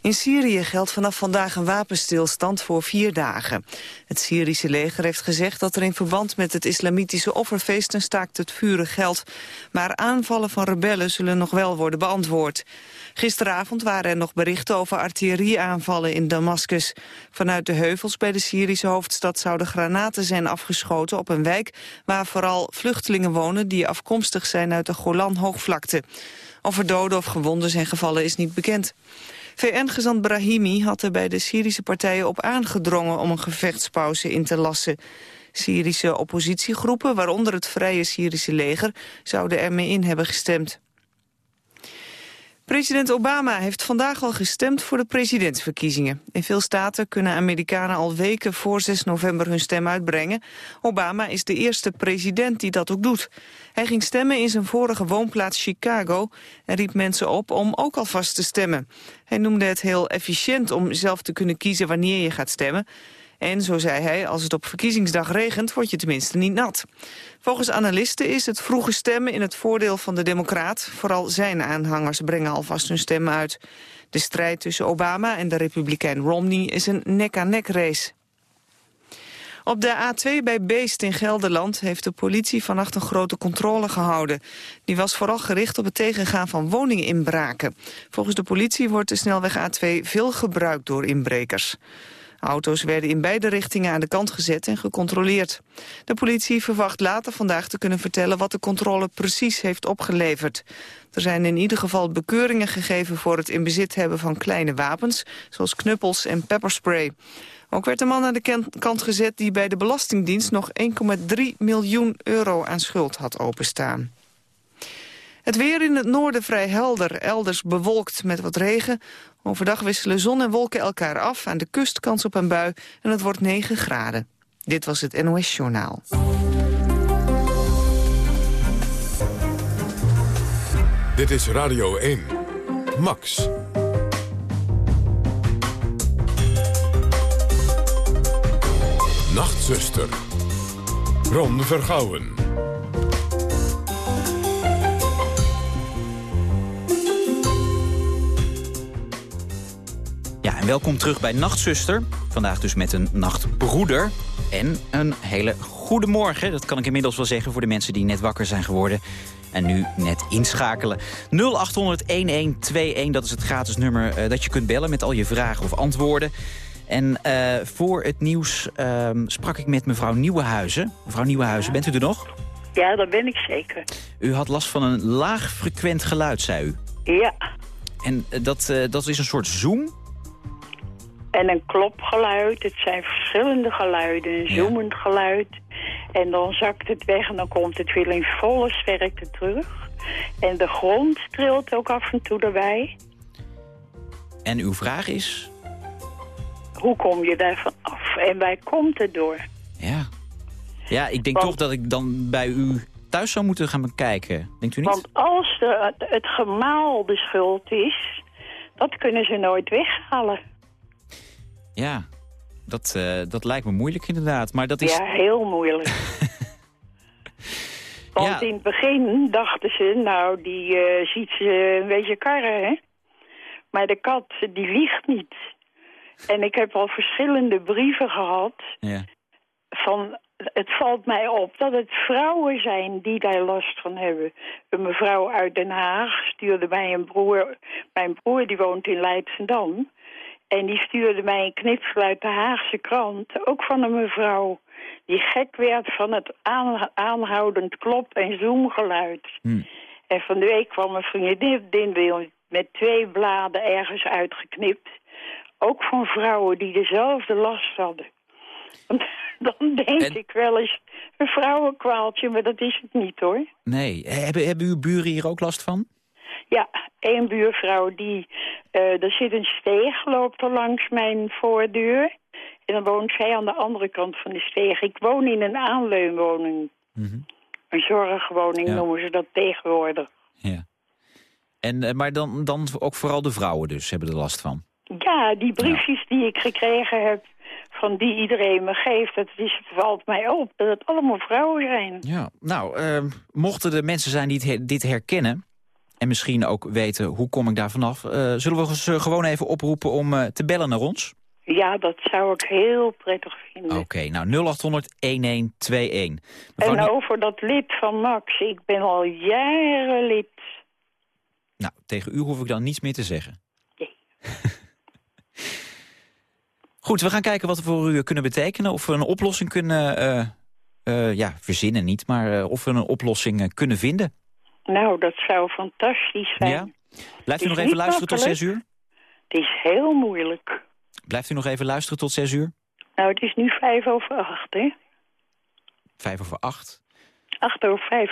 In Syrië geldt vanaf vandaag een wapenstilstand voor vier dagen. Het Syrische leger heeft gezegd dat er in verband met het islamitische offerfeest een staakt het vuren geldt. Maar aanvallen van rebellen zullen nog wel worden beantwoord. Gisteravond waren er nog berichten over artillerieaanvallen in Damascus. Vanuit de heuvels bij de Syrische hoofdstad zouden granaten zijn afgeschoten op een wijk waar vooral vluchtelingen wonen die afkomstig zijn uit de Golan-hoogvlakte. Of er doden of gewonden zijn gevallen is niet bekend. VN-gezant Brahimi had er bij de Syrische partijen op aangedrongen om een gevechtspauze in te lassen. Syrische oppositiegroepen, waaronder het Vrije Syrische leger, zouden ermee in hebben gestemd. President Obama heeft vandaag al gestemd voor de presidentsverkiezingen. In veel staten kunnen Amerikanen al weken voor 6 november hun stem uitbrengen. Obama is de eerste president die dat ook doet. Hij ging stemmen in zijn vorige woonplaats Chicago... en riep mensen op om ook alvast te stemmen. Hij noemde het heel efficiënt om zelf te kunnen kiezen wanneer je gaat stemmen. En, zo zei hij, als het op verkiezingsdag regent, word je tenminste niet nat. Volgens analisten is het vroege stemmen in het voordeel van de democraat. Vooral zijn aanhangers brengen alvast hun stem uit. De strijd tussen Obama en de republikein Romney is een nek-aan-nek race. Op de A2 bij Beest in Gelderland heeft de politie vannacht een grote controle gehouden. Die was vooral gericht op het tegengaan van woninginbraken. Volgens de politie wordt de snelweg A2 veel gebruikt door inbrekers. Auto's werden in beide richtingen aan de kant gezet en gecontroleerd. De politie verwacht later vandaag te kunnen vertellen wat de controle precies heeft opgeleverd. Er zijn in ieder geval bekeuringen gegeven voor het in bezit hebben van kleine wapens, zoals knuppels en pepperspray. Ook werd een man aan de kant gezet die bij de Belastingdienst nog 1,3 miljoen euro aan schuld had openstaan. Het weer in het noorden vrij helder, elders bewolkt met wat regen. Overdag wisselen zon en wolken elkaar af, aan de kust kans op een bui en het wordt 9 graden. Dit was het NOS Journaal. Dit is Radio 1. Max. Nachtzuster. Ron Vergouwen. Welkom terug bij Nachtzuster. Vandaag dus met een nachtbroeder. En een hele goede morgen, dat kan ik inmiddels wel zeggen... voor de mensen die net wakker zijn geworden en nu net inschakelen. 0800-1121, dat is het gratis nummer uh, dat je kunt bellen... met al je vragen of antwoorden. En uh, voor het nieuws uh, sprak ik met mevrouw Nieuwenhuizen. Mevrouw Nieuwenhuizen, bent u er nog? Ja, dat ben ik zeker. U had last van een laag frequent geluid, zei u. Ja. En uh, dat, dat is een soort zoom? En een klopgeluid. Het zijn verschillende geluiden. Een zoemend ja. geluid. En dan zakt het weg en dan komt het weer in volle sterkte terug. En de grond trilt ook af en toe erbij. En uw vraag is? Hoe kom je daarvan af? En waar komt het door? Ja, ja ik denk want, toch dat ik dan bij u thuis zou moeten gaan kijken. Denkt u niet? Want als de, het gemaal de schuld is, dat kunnen ze nooit weghalen. Ja, dat, uh, dat lijkt me moeilijk inderdaad. Maar dat is... Ja, heel moeilijk. Want ja. in het begin dachten ze, nou, die uh, ziet ze een beetje karren, hè. Maar de kat, die liegt niet. En ik heb al verschillende brieven gehad. Ja. Van, het valt mij op dat het vrouwen zijn die daar last van hebben. Een mevrouw uit Den Haag stuurde mij een broer. Mijn broer die woont in Leidschendam. En die stuurde mij een knipsel uit de Haagse krant. Ook van een mevrouw die gek werd van het aanhoudend klop- en zoomgeluid. Hmm. En van de week kwam een vriendin met twee bladen ergens uitgeknipt. Ook van vrouwen die dezelfde last hadden. Dan denk en... ik wel eens een vrouwenkwaaltje, maar dat is het niet hoor. Nee. Hebben, hebben uw buren hier ook last van? Ja, één buurvrouw die... Uh, er zit een steeg, loopt er langs mijn voordeur. En dan woont zij aan de andere kant van de steeg. Ik woon in een aanleunwoning. Mm -hmm. Een zorgwoning ja. noemen ze dat tegenwoordig. Ja. En, maar dan, dan ook vooral de vrouwen dus hebben er last van? Ja, die briefjes ja. die ik gekregen heb van die iedereen me geeft, het, is, valt mij op dat het allemaal vrouwen zijn. Ja, nou, uh, mochten er mensen zijn die dit herkennen... en misschien ook weten hoe kom ik daar vanaf... Uh, zullen we ze gewoon even oproepen om uh, te bellen naar ons? Ja, dat zou ik heel prettig vinden. Oké, okay, nou 0800-1121. En over dat lid van Max, ik ben al jaren lid. Nou, tegen u hoef ik dan niets meer te zeggen. Nee. Goed, we gaan kijken wat we voor u kunnen betekenen. Of we een oplossing kunnen uh, uh, ja, verzinnen niet, maar uh, of we een oplossing kunnen vinden. Nou, dat zou fantastisch zijn. Ja? Blijft u nog even luisteren tot zes uur? Het is heel moeilijk. Blijft u nog even luisteren tot zes uur? Nou, het is nu vijf over acht, hè? Vijf over acht? Acht over vijf.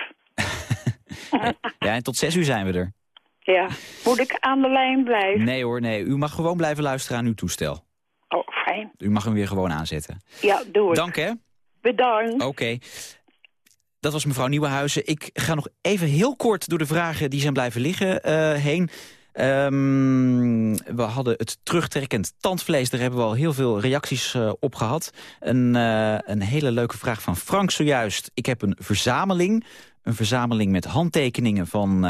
ja, en tot zes uur zijn we er. Ja, moet ik aan de lijn blijven? Nee hoor, nee. U mag gewoon blijven luisteren aan uw toestel. Oh, fijn. U mag hem weer gewoon aanzetten. Ja, doe het. Dank, hè? Bedankt. Oké. Dat was mevrouw Nieuwenhuizen. Ik ga nog even heel kort door de vragen die zijn blijven liggen uh, heen. Um, we hadden het terugtrekkend tandvlees. Daar hebben we al heel veel reacties uh, op gehad. Een, uh, een hele leuke vraag van Frank zojuist. Ik heb een verzameling. Een verzameling met handtekeningen van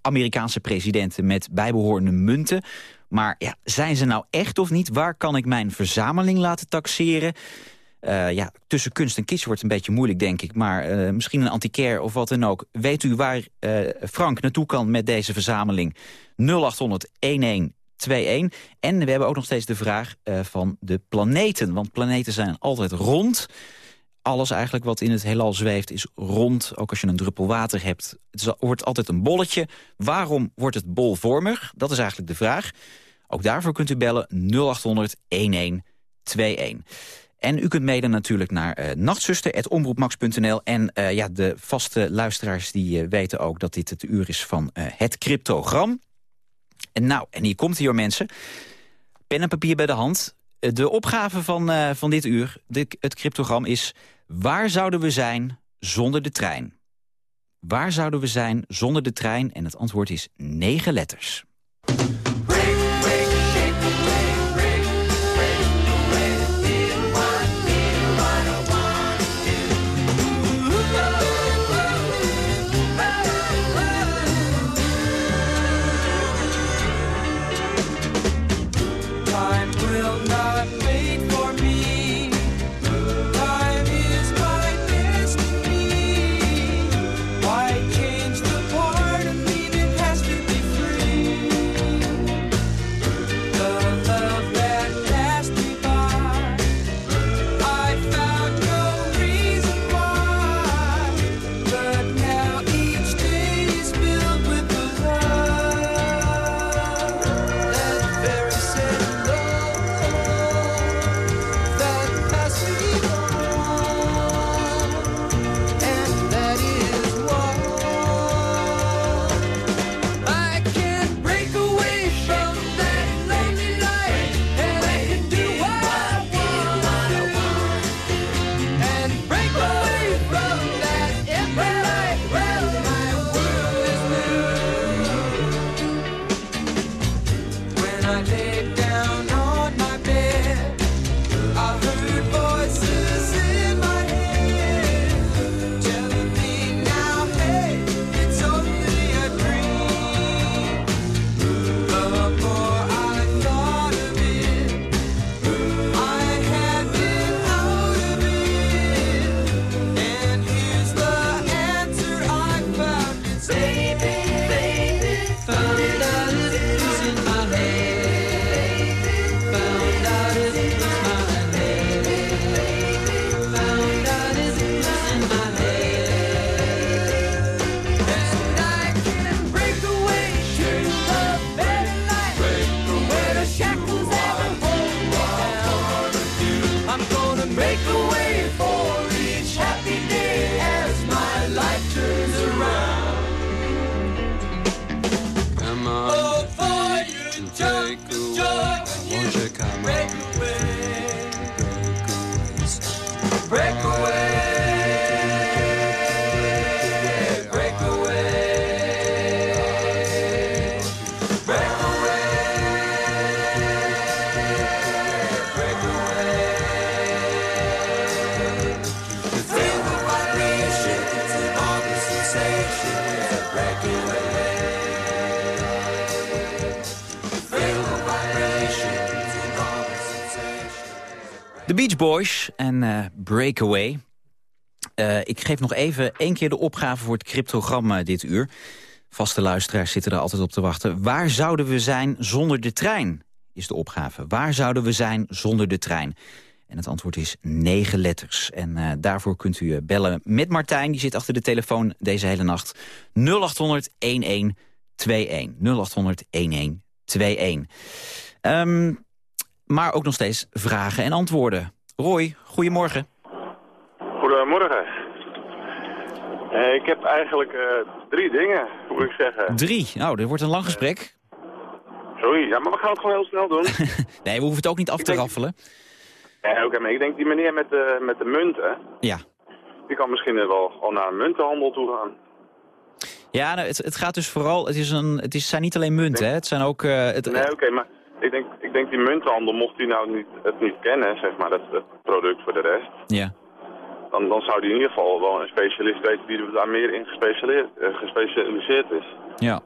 Amerikaanse presidenten... met bijbehorende munten. Maar ja, zijn ze nou echt of niet? Waar kan ik mijn verzameling laten taxeren? Uh, ja, tussen kunst en kitsch wordt een beetje moeilijk, denk ik. Maar uh, misschien een antiquair of wat dan ook. Weet u waar uh, Frank naartoe kan met deze verzameling? 0800 1121. En we hebben ook nog steeds de vraag van de planeten. Want planeten zijn altijd rond. Alles eigenlijk wat in het heelal zweeft is rond. Ook als je een druppel water hebt. Het wordt altijd een bolletje. Waarom wordt het bolvormig? Dat is eigenlijk de vraag. Ook daarvoor kunt u bellen 0800 1121. En u kunt mailen natuurlijk naar uh, nachtzuster.omroepmax.nl. En uh, ja, de vaste luisteraars die uh, weten ook dat dit het uur is van het cryptogram. En nou, en hier komt hier mensen. Pen en papier bij de hand. De opgave van, van dit uur, de, het cryptogram, is... waar zouden we zijn zonder de trein? Waar zouden we zijn zonder de trein? En het antwoord is negen letters. Boys en uh, Breakaway. Uh, ik geef nog even één keer de opgave voor het cryptogram uh, dit uur. Vaste luisteraars zitten er altijd op te wachten. Waar zouden we zijn zonder de trein? Is de opgave. Waar zouden we zijn zonder de trein? En het antwoord is negen letters. En daarvoor kunt u bellen met Martijn. Die zit achter de telefoon deze hele nacht. 0800 1121. 0800 1121. Um, maar ook nog steeds vragen en antwoorden. Roy, goedemorgen. Goedemorgen. Uh, ik heb eigenlijk uh, drie dingen, moet ik zeggen. Drie? Nou, dit wordt een lang gesprek. Sorry, ja, maar we gaan het gewoon heel snel doen. nee, we hoeven het ook niet af ik te denk... raffelen. Ja, oké, okay, maar ik denk die meneer met de, met de munten... Ja. Die kan misschien wel al naar een muntenhandel toe gaan. Ja, nou, het, het gaat dus vooral... Het, is een, het is, zijn niet alleen munten, hè? Het zijn ook... Uh, het, nee, oké, okay, maar ik denk, ik denk die muntenhandel, mocht hij nou niet, het niet kennen, zeg maar, het, het product voor de rest... Ja. Dan, dan zou hij in ieder geval wel een specialist weten die daar meer in gespecialiseerd, uh, gespecialiseerd is. Ja.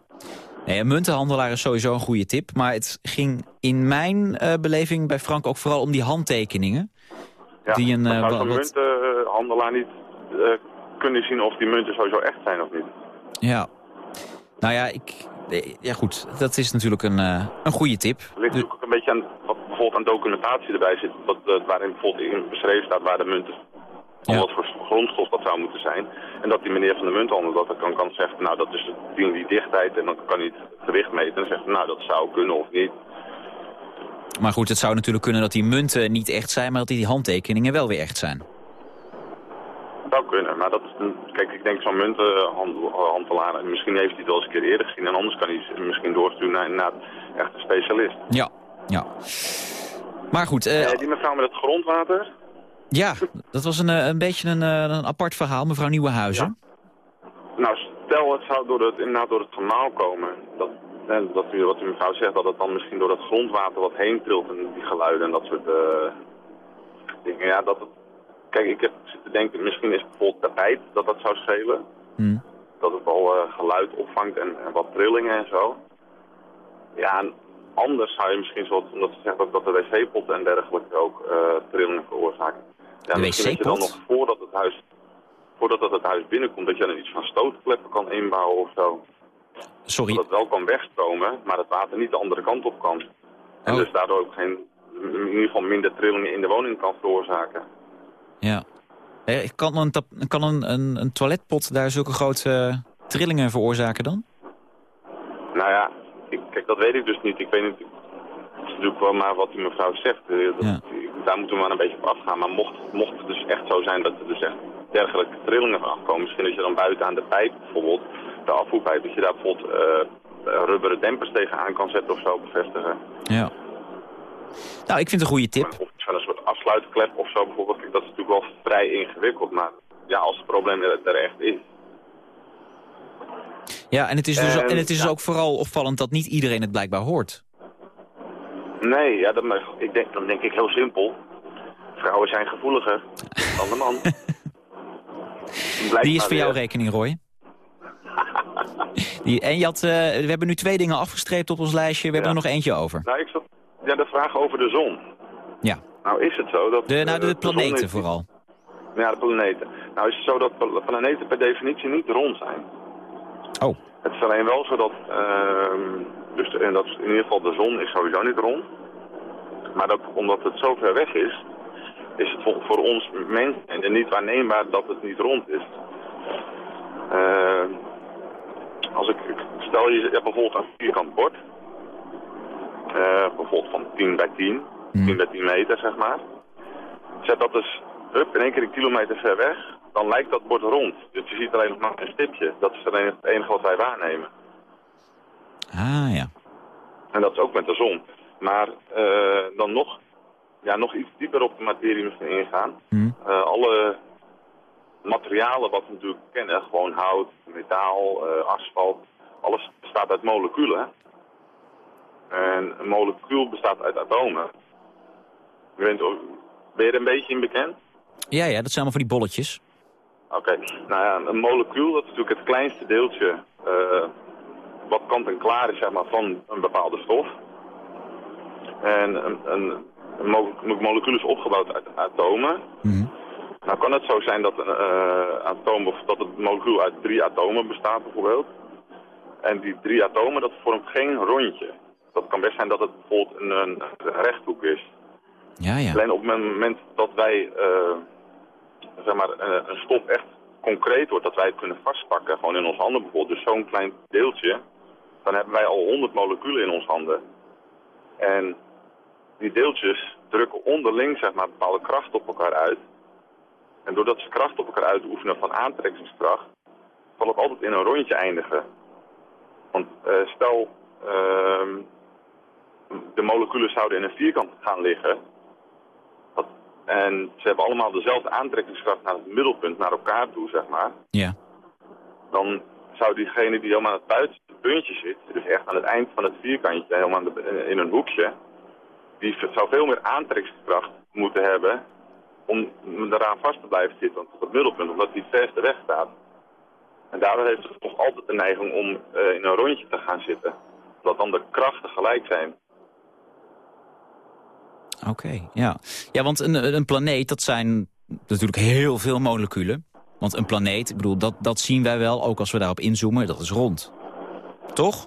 Nee, een muntenhandelaar is sowieso een goede tip. Maar het ging in mijn uh, beleving bij Frank ook vooral om die handtekeningen. Ja, die een, uh, zou wat... zo'n muntenhandelaar niet kunnen zien of die munten sowieso echt zijn of niet? Ja. Nou ja, ik, ja goed, dat is natuurlijk een, uh, een goede tip. Het ligt natuurlijk ook een beetje aan wat bijvoorbeeld aan documentatie erbij zit. Wat, uh, waarin bijvoorbeeld in beschreven staat waar de munten, ja. wat voor grondstof dat zou moeten zijn. En dat die meneer van de munthandel dat kan, kan zeggen, nou dat is die, die dichtheid en dan kan hij het gewicht meten. En zegt, nou dat zou kunnen of niet. Maar goed, het zou natuurlijk kunnen dat die munten niet echt zijn, maar dat die handtekeningen wel weer echt zijn. Zou kunnen, maar dat kijk, ik denk zo'n muntenhandelaar, misschien heeft hij het wel eens een keer eerder gezien en anders kan hij misschien doorsturen naar, naar echt een specialist. Ja, ja. Maar goed. Uh, die mevrouw met het grondwater? Ja, dat was een, een beetje een, een apart verhaal, mevrouw Nieuwenhuizen. Ja. Nou, stel het zou door het, inderdaad door het gemaal komen, dat, dat u, wat u mevrouw zegt, dat het dan misschien door dat grondwater wat heen trilt en die geluiden en dat soort uh, dingen, ja, dat het Kijk, ik heb zitten denken, misschien is bijvoorbeeld tapijt dat dat zou schelen. Hmm. Dat het al uh, geluid opvangt en, en, wat trillingen en zo. Ja, en anders zou je misschien zo, omdat ze zegt ook dat de wc-pot en dergelijke ook uh, trillingen veroorzaken. Ja, de misschien dat je dan nog voordat het huis, voordat het, het huis binnenkomt, dat je dan iets van stootkleppen kan inbouwen of zo. Sorry. Dat het wel kan wegstromen, maar het water niet de andere kant op kan. En Oh. dus daardoor ook geen, in ieder geval minder trillingen in de woning kan veroorzaken. Ja. Eh, Kan een, kan een, een, een toiletpot daar zulke grote eh, trillingen veroorzaken dan? Nou ja, ik, kijk, dat weet ik dus niet. Ik weet niet, het is natuurlijk wel maar wat die mevrouw zegt. Eh, Dat, Ja. Daar moeten we maar een beetje op afgaan. Maar mocht, mocht het dus echt zo zijn dat er dus echt dergelijke trillingen van afkomen. Misschien dat je dan buiten aan de pijp bijvoorbeeld, de afvoerpijp, dat je daar bijvoorbeeld rubberen dempers tegenaan kan zetten of zo bevestigen. Ja. Nou, ik vind het een goede tip. Afsluitklep of zo bijvoorbeeld. Dat is natuurlijk wel vrij ingewikkeld. Maar ja, als het probleem er, er echt is. Ja, en het is dus, En, en het is ja. ook vooral opvallend dat niet iedereen het blijkbaar hoort. Nee, ja, dat, ik denk, dan denk ik heel simpel. Vrouwen zijn gevoeliger dan de man. Die is voor jouw rekening, Roy. Die, en je had, eh, we hebben nu twee dingen afgestreept op ons lijstje. We hebben er nog eentje over. Nou, ik zat, ja, de vraag over de zon. Ja, Nou, is het zo dat... de, nou, eh, de zon planeten vooral. Ja, de planeten. Nou, is het zo dat pla- planeten per definitie niet rond zijn. Oh, Het is alleen wel zo dat... ehm, dus en dat in ieder geval de zon is sowieso niet rond. Maar dat, omdat het zo ver weg is, is het voor, voor ons mensen niet waarneembaar dat het niet rond is. Ehm, als ik, stel je bijvoorbeeld een vierkant bord. Eh, bijvoorbeeld van 10 bij 10, Hmm. 10 bij 10 meter zeg maar. Zet dat dus hup, in één keer een kilometer ver weg, dan lijkt dat bord rond. Dus je ziet alleen nog maar een stipje. Dat is alleen het enige wat wij waarnemen. ah ja. En dat is ook met de zon. Maar eh, dan nog, ja, nog iets dieper op de materie misschien ingaan. Hm. Eh, alle materialen wat we natuurlijk kennen, gewoon hout, metaal, eh, asfalt, alles bestaat uit moleculen. En een molecuul bestaat uit atomen. Bent, ook- ben je er een beetje in bekend? Ja, ja, dat zijn allemaal van die bolletjes. Oké, nou ja, een molecuul dat is natuurlijk het kleinste deeltje eh, wat kant en klaar is zeg maar, van een bepaalde stof. En een, een mo- moleculen is opgebouwd uit atomen. Mhm. Nou kan het zo zijn dat een eh, atoom, of dat het molecuul uit drie atomen bestaat bijvoorbeeld. En die drie atomen, dat vormt geen rondje. Dat kan best zijn dat het bijvoorbeeld een, een, een rechthoek is. Ja, ja. Alleen op het moment dat wij eh, zeg maar, eh, een stof echt concreet wordt, dat wij het kunnen vastpakken, gewoon in onze handen bijvoorbeeld, dus zo'n klein deeltje, dan hebben wij al 100 moleculen in onze handen. En die deeltjes drukken onderling zeg maar, bepaalde kracht op elkaar uit. En doordat ze kracht op elkaar uitoefenen van aantrekkingskracht, zal het altijd in een rondje eindigen. Want eh, stel, ehm, de moleculen zouden in een vierkant gaan liggen, en ze hebben allemaal dezelfde aantrekkingskracht naar het middelpunt, naar elkaar toe, zeg maar. Ja. Dan zou diegene die helemaal aan het buitenste puntje zit, dus echt aan het eind van het vierkantje, helemaal de- in een hoekje, die zou veel meer aantrekkingskracht moeten hebben om eraan vast te blijven zitten op het middelpunt, omdat die het verste weg staat. En daardoor heeft het toch altijd de neiging om eh, in een rondje te gaan zitten. Dat dan de krachten gelijk zijn. Oké, ja. Ja, want een, een planeet, dat zijn natuurlijk heel veel moleculen. Want een planeet, ik bedoel, dat, dat zien wij wel, ook als we daarop inzoomen, dat is rond. Toch?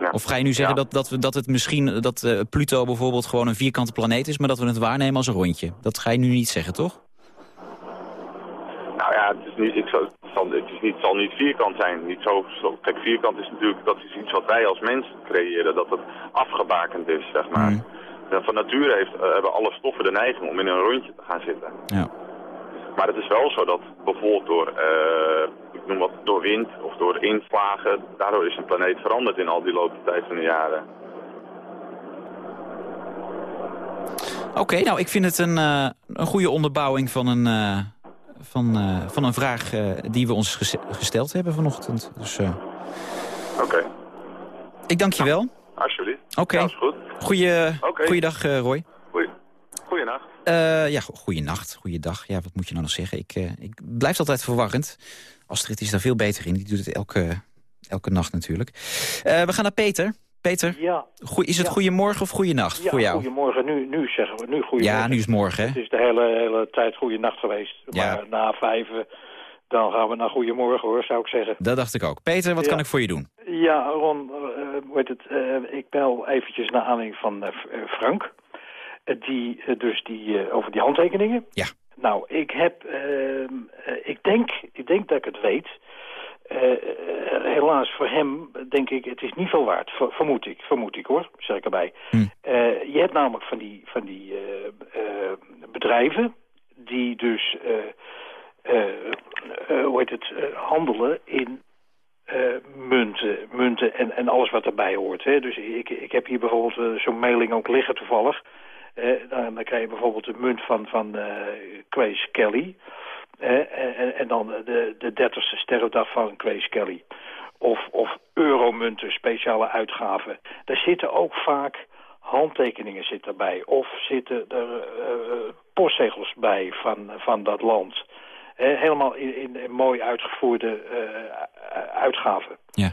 Ja. Of ga je nu zeggen Ja. dat, dat, we, dat het misschien, dat eh, Pluto bijvoorbeeld gewoon een vierkante planeet is, maar dat we het waarnemen als een rondje? Dat ga je nu niet zeggen, toch? Nou ja, het is niet, ik zou, het, zal, het is niet, zal niet vierkant zijn. Niet zo, zo, kijk, vierkant is natuurlijk, dat is iets wat wij als mens creëren. Dat het afgebakend is, zeg maar. Mm. Van nature heeft, eh, hebben alle stoffen de neiging om in een rondje te gaan zitten. Ja. Maar het is wel zo dat bijvoorbeeld door, eh, ik noem wat, door wind of door inslagen, daardoor is een planeet veranderd in al die loop tijd van de jaren. Oké, nou, ik vind het een, eh, een goede onderbouwing van een, van, van een vraag die we ons ges- gesteld hebben vanochtend. Dus Oké, ik dank je wel. Oké. Ja, is goed. Goeie. Goeiedag, eh, Roy. Goeie, goeienacht. Eh ja, go- goeienacht, goeiedag. Ja, wat moet je nou nog zeggen? Ik, eh, ik blijf altijd verwarrend. Astrid is daar veel beter in. Die doet het elke, elke nacht natuurlijk. Eh, we gaan naar Peter. Peter, Ja, goe- is het Ja. goedemorgen of goeienacht ja voor jou? goedemorgen. Nu, nu zeggen we, nu goedemorgen. Ja, nu is het morgen, Het is de hele, hele tijd goeienacht geweest. Ja. Maar na vijf, dan gaan we naar goedemorgen hoor, zou ik zeggen. Dat dacht ik ook. Peter, wat Ja. kan ik voor je doen? Ja, Ron, eh, hoe heet het, eh, ik bel eventjes naar aanleiding van eh, eh, Frank. Eh, die, eh, dus die, eh, over die handtekeningen. Ja. Nou, ik heb, eh, eh, ik, denk, ik denk dat ik het weet. Eh, eh, helaas voor hem denk ik, het is niet veel waard. Ver- vermoed ik, vermoed ik hoor, zeg ik erbij. Hm. Eh, je hebt namelijk van die, van die eh, eh, bedrijven die dus, eh, eh, eh, hoe heet het, eh, handelen in eh, munten, munten en, en alles wat erbij hoort. Hè. Dus ik, ik heb hier bijvoorbeeld eh, zo'n mailing ook liggen toevallig. Eh, dan, krijg je bijvoorbeeld de munt van, van eh Quace Kelly. Eh, en, en dan de, de 30ste sterfdag van Quace Kelly. Of, of euromunten, speciale uitgaven. Daar zitten ook vaak handtekeningen zitten erbij. Of zitten er eh, postzegels bij van, van dat land. Helemaal in, in, in mooi uitgevoerde eh, uitgaven. Ja.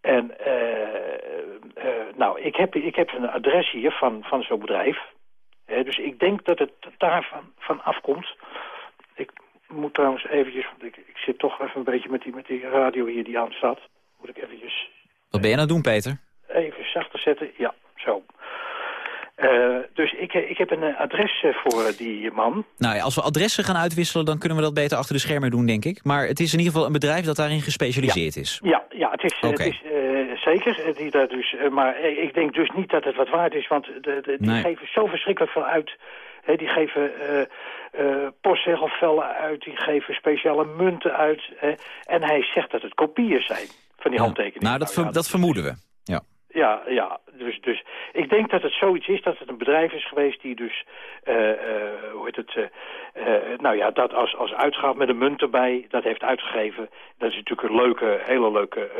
En eh, eh, nou, ik heb, ik heb een adres hier van, van zo'n bedrijf. Dus ik denk dat het daarvan van afkomt. Ik moet trouwens eventjes, want ik, ik zit toch even een beetje met die, met die radio hier die aan staat. Moet ik eventjes Wat ben je aan het doen, Peter? even zachter zetten. Ja, zo. Eh, dus ik, ik heb een eh, adres eh, voor eh, die man. Nou ja, als we adressen gaan uitwisselen, dan kunnen we dat beter achter de schermen doen, denk ik. Maar het is in ieder geval een bedrijf dat daarin gespecialiseerd is. Ja, ja het is, eh, het is eh, zeker. eh, Die daar dus, eh, maar eh, ik denk dus niet dat het wat waard is, want de, de, die Nee. geven zo verschrikkelijk veel uit. Die geven eh eh, postzegelvellen uit, die geven speciale munten uit. en hij zegt dat het kopieën zijn van die Ja. handtekeningen. Nou, dat, ver- ja, dat vermoeden we. Ja. Ja, ja. Dus, dus ik denk dat het zoiets is dat het een bedrijf is geweest die dus, eh, eh, hoe heet het, eh, nou ja, dat als, als uitgaaf met een munt erbij, dat heeft uitgegeven. Dat is natuurlijk een leuke, hele leuke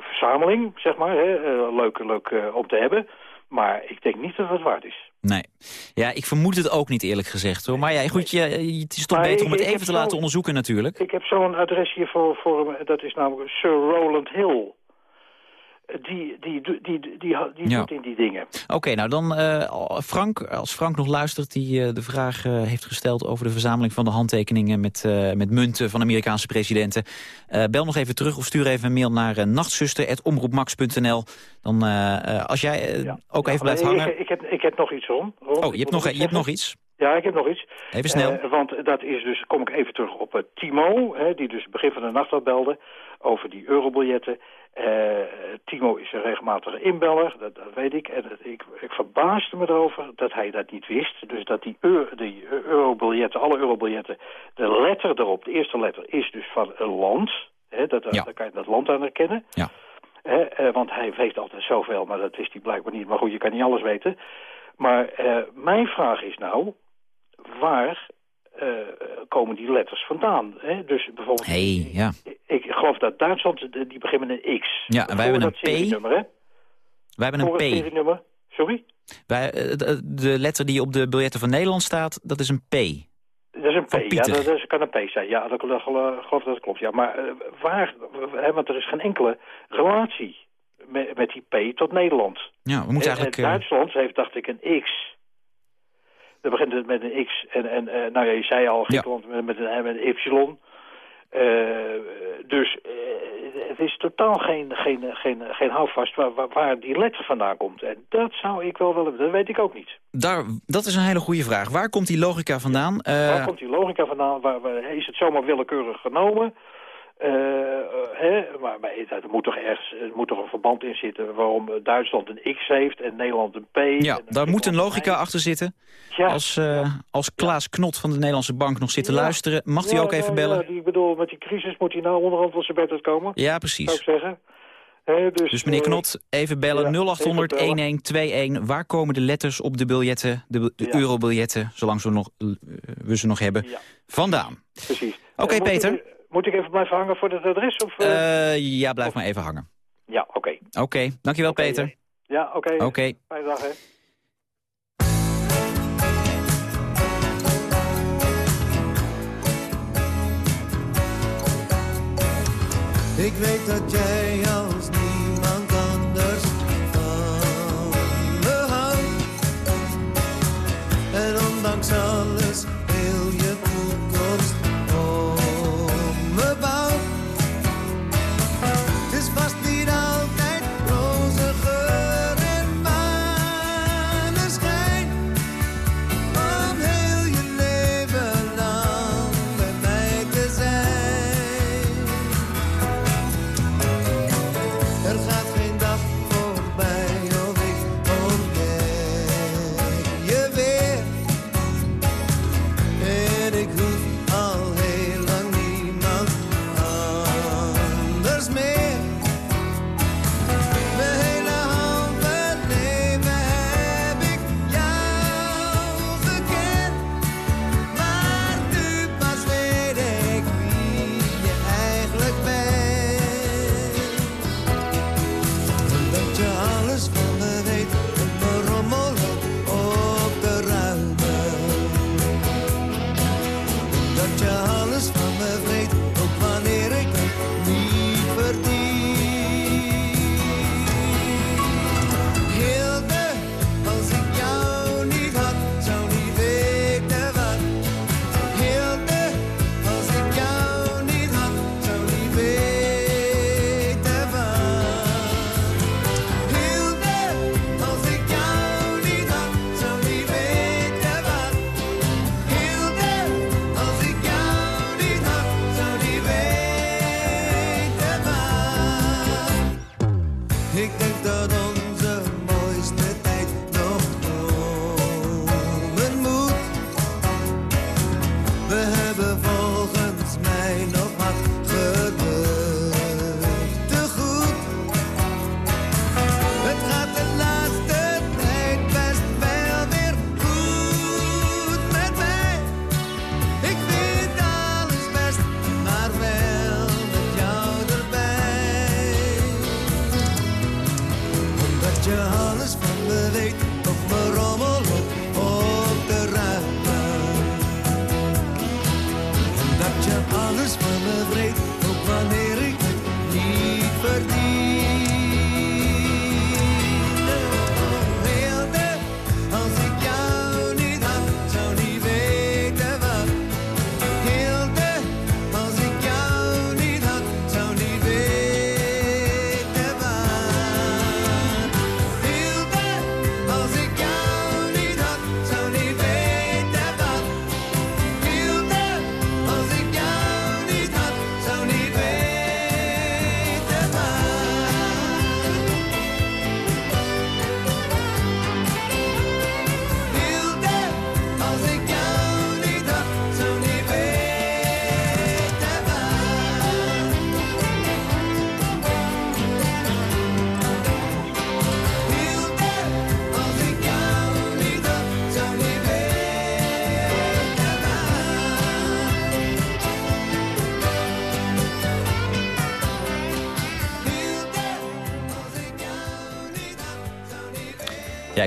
verzameling, zeg maar. Hè? Leuke, leuk eh, om te hebben. Maar ik denk niet dat het waard is. Nee. Ja, ik vermoed het ook niet eerlijk gezegd hoor. Maar ja, goed, je, je- het is toch Maar beter om het even te laten onderzoeken natuurlijk. Ik heb zo'n adres hier voor, voor dat is namelijk Sir Roland Hill. Die, die, die, die, die, Ja. doet in die dingen. Oké, nou dan eh, Frank, als Frank nog luistert... die eh, de vraag eh, heeft gesteld over de verzameling van de handtekeningen... met, met munten van Amerikaanse presidenten. Bel nog even terug of stuur even een mail naar nachtzuster.omroepmax.nl. Dan, als jij Ja. ook Ja, even blijft hangen... Ik, ik, heb, ik heb nog iets. Ron, Oh, je hebt, nog, je iets hebt nog iets? Ja, ik heb nog iets. Even snel. Want dat is dus, kom ik even terug op Timo, hè, die dus begin van de nacht al belde over die eurobiljetten. Eh, Timo is een regelmatige inbeller, dat, dat weet ik. En dat, ik, ik verbaasde me erover dat hij dat niet wist. Dus dat die, eu, die eurobiljetten, alle eurobiljetten, de letter erop, de eerste letter, is dus van een land. Hè, dat, Ja. Dan kan je dat land aan herkennen. Ja. Hè, eh, want hij weet altijd zoveel, maar dat wist hij blijkbaar niet. Maar goed, je kan niet alles weten. Maar eh, mijn vraag is nou, waar komen die letters vandaan? Hè? Dus bijvoorbeeld, hey, ja. ik geloof dat Duitsland, eh, die beginnen met een X. Ja, en wij hebben een P. hè? Wij hebben een P. serienummer. Sorry? Wij, eh, de, letter die op de biljetten van Nederland staat, dat is een P. Dat is een P, ja, dat, kan een P zijn. Ja, dat, dat, geloof dat dat klopt. Ja, maar eh, waar, hè, want er is geen enkele relatie met, met die P tot Nederland. Ja, we moeten En- eigenlijk... en eh, Duitsland heeft, dacht ik, een X. Dan begint het met een X. En, en eh, nou ja, je zei al, Griekenland met, met, een, met een Y. Eh, dus eh, het is totaal geen, geen, geen, geen houvast waar, waar, waar die letter vandaan komt. En dat zou ik wel willen, dat weet ik ook niet. daar, dat is een hele goede vraag. Waar komt die logica vandaan? Waar komt die logica vandaan? Waar, waar- is het zomaar willekeurig genomen? Eh, eh, hè? Maar, maar er moet toch ergens er moet toch een verband in zitten waarom Duitsland een X heeft en Nederland een P. ja, daar moet een logica achter zitten. Ja. Als, eh, als Klaas Knot van de Nederlandse Bank nog zit te luisteren... mag hij ook even bellen? Ik bedoel, met die crisis moet hij nou onderhand wel zijn bed uitkomen, Ja, zou precies. ik zeggen. Dus, Dus meneer eh, Knot, even bellen. ja, 0800 even 1121. Waar komen de letters op de biljetten, de, de Ja. eurobiljetten, zolang ze nog, eh, we ze nog hebben, Ja, vandaan? precies. Oké, Eh, Peter. Moet ik even blijven hangen voor het adres? Of, eh? Eh, ja, blijf maar even hangen. ja, oké. Oké, dankjewel Peter. Ja, oké. Oké. Fijne dag, hè. Ik weet dat jij als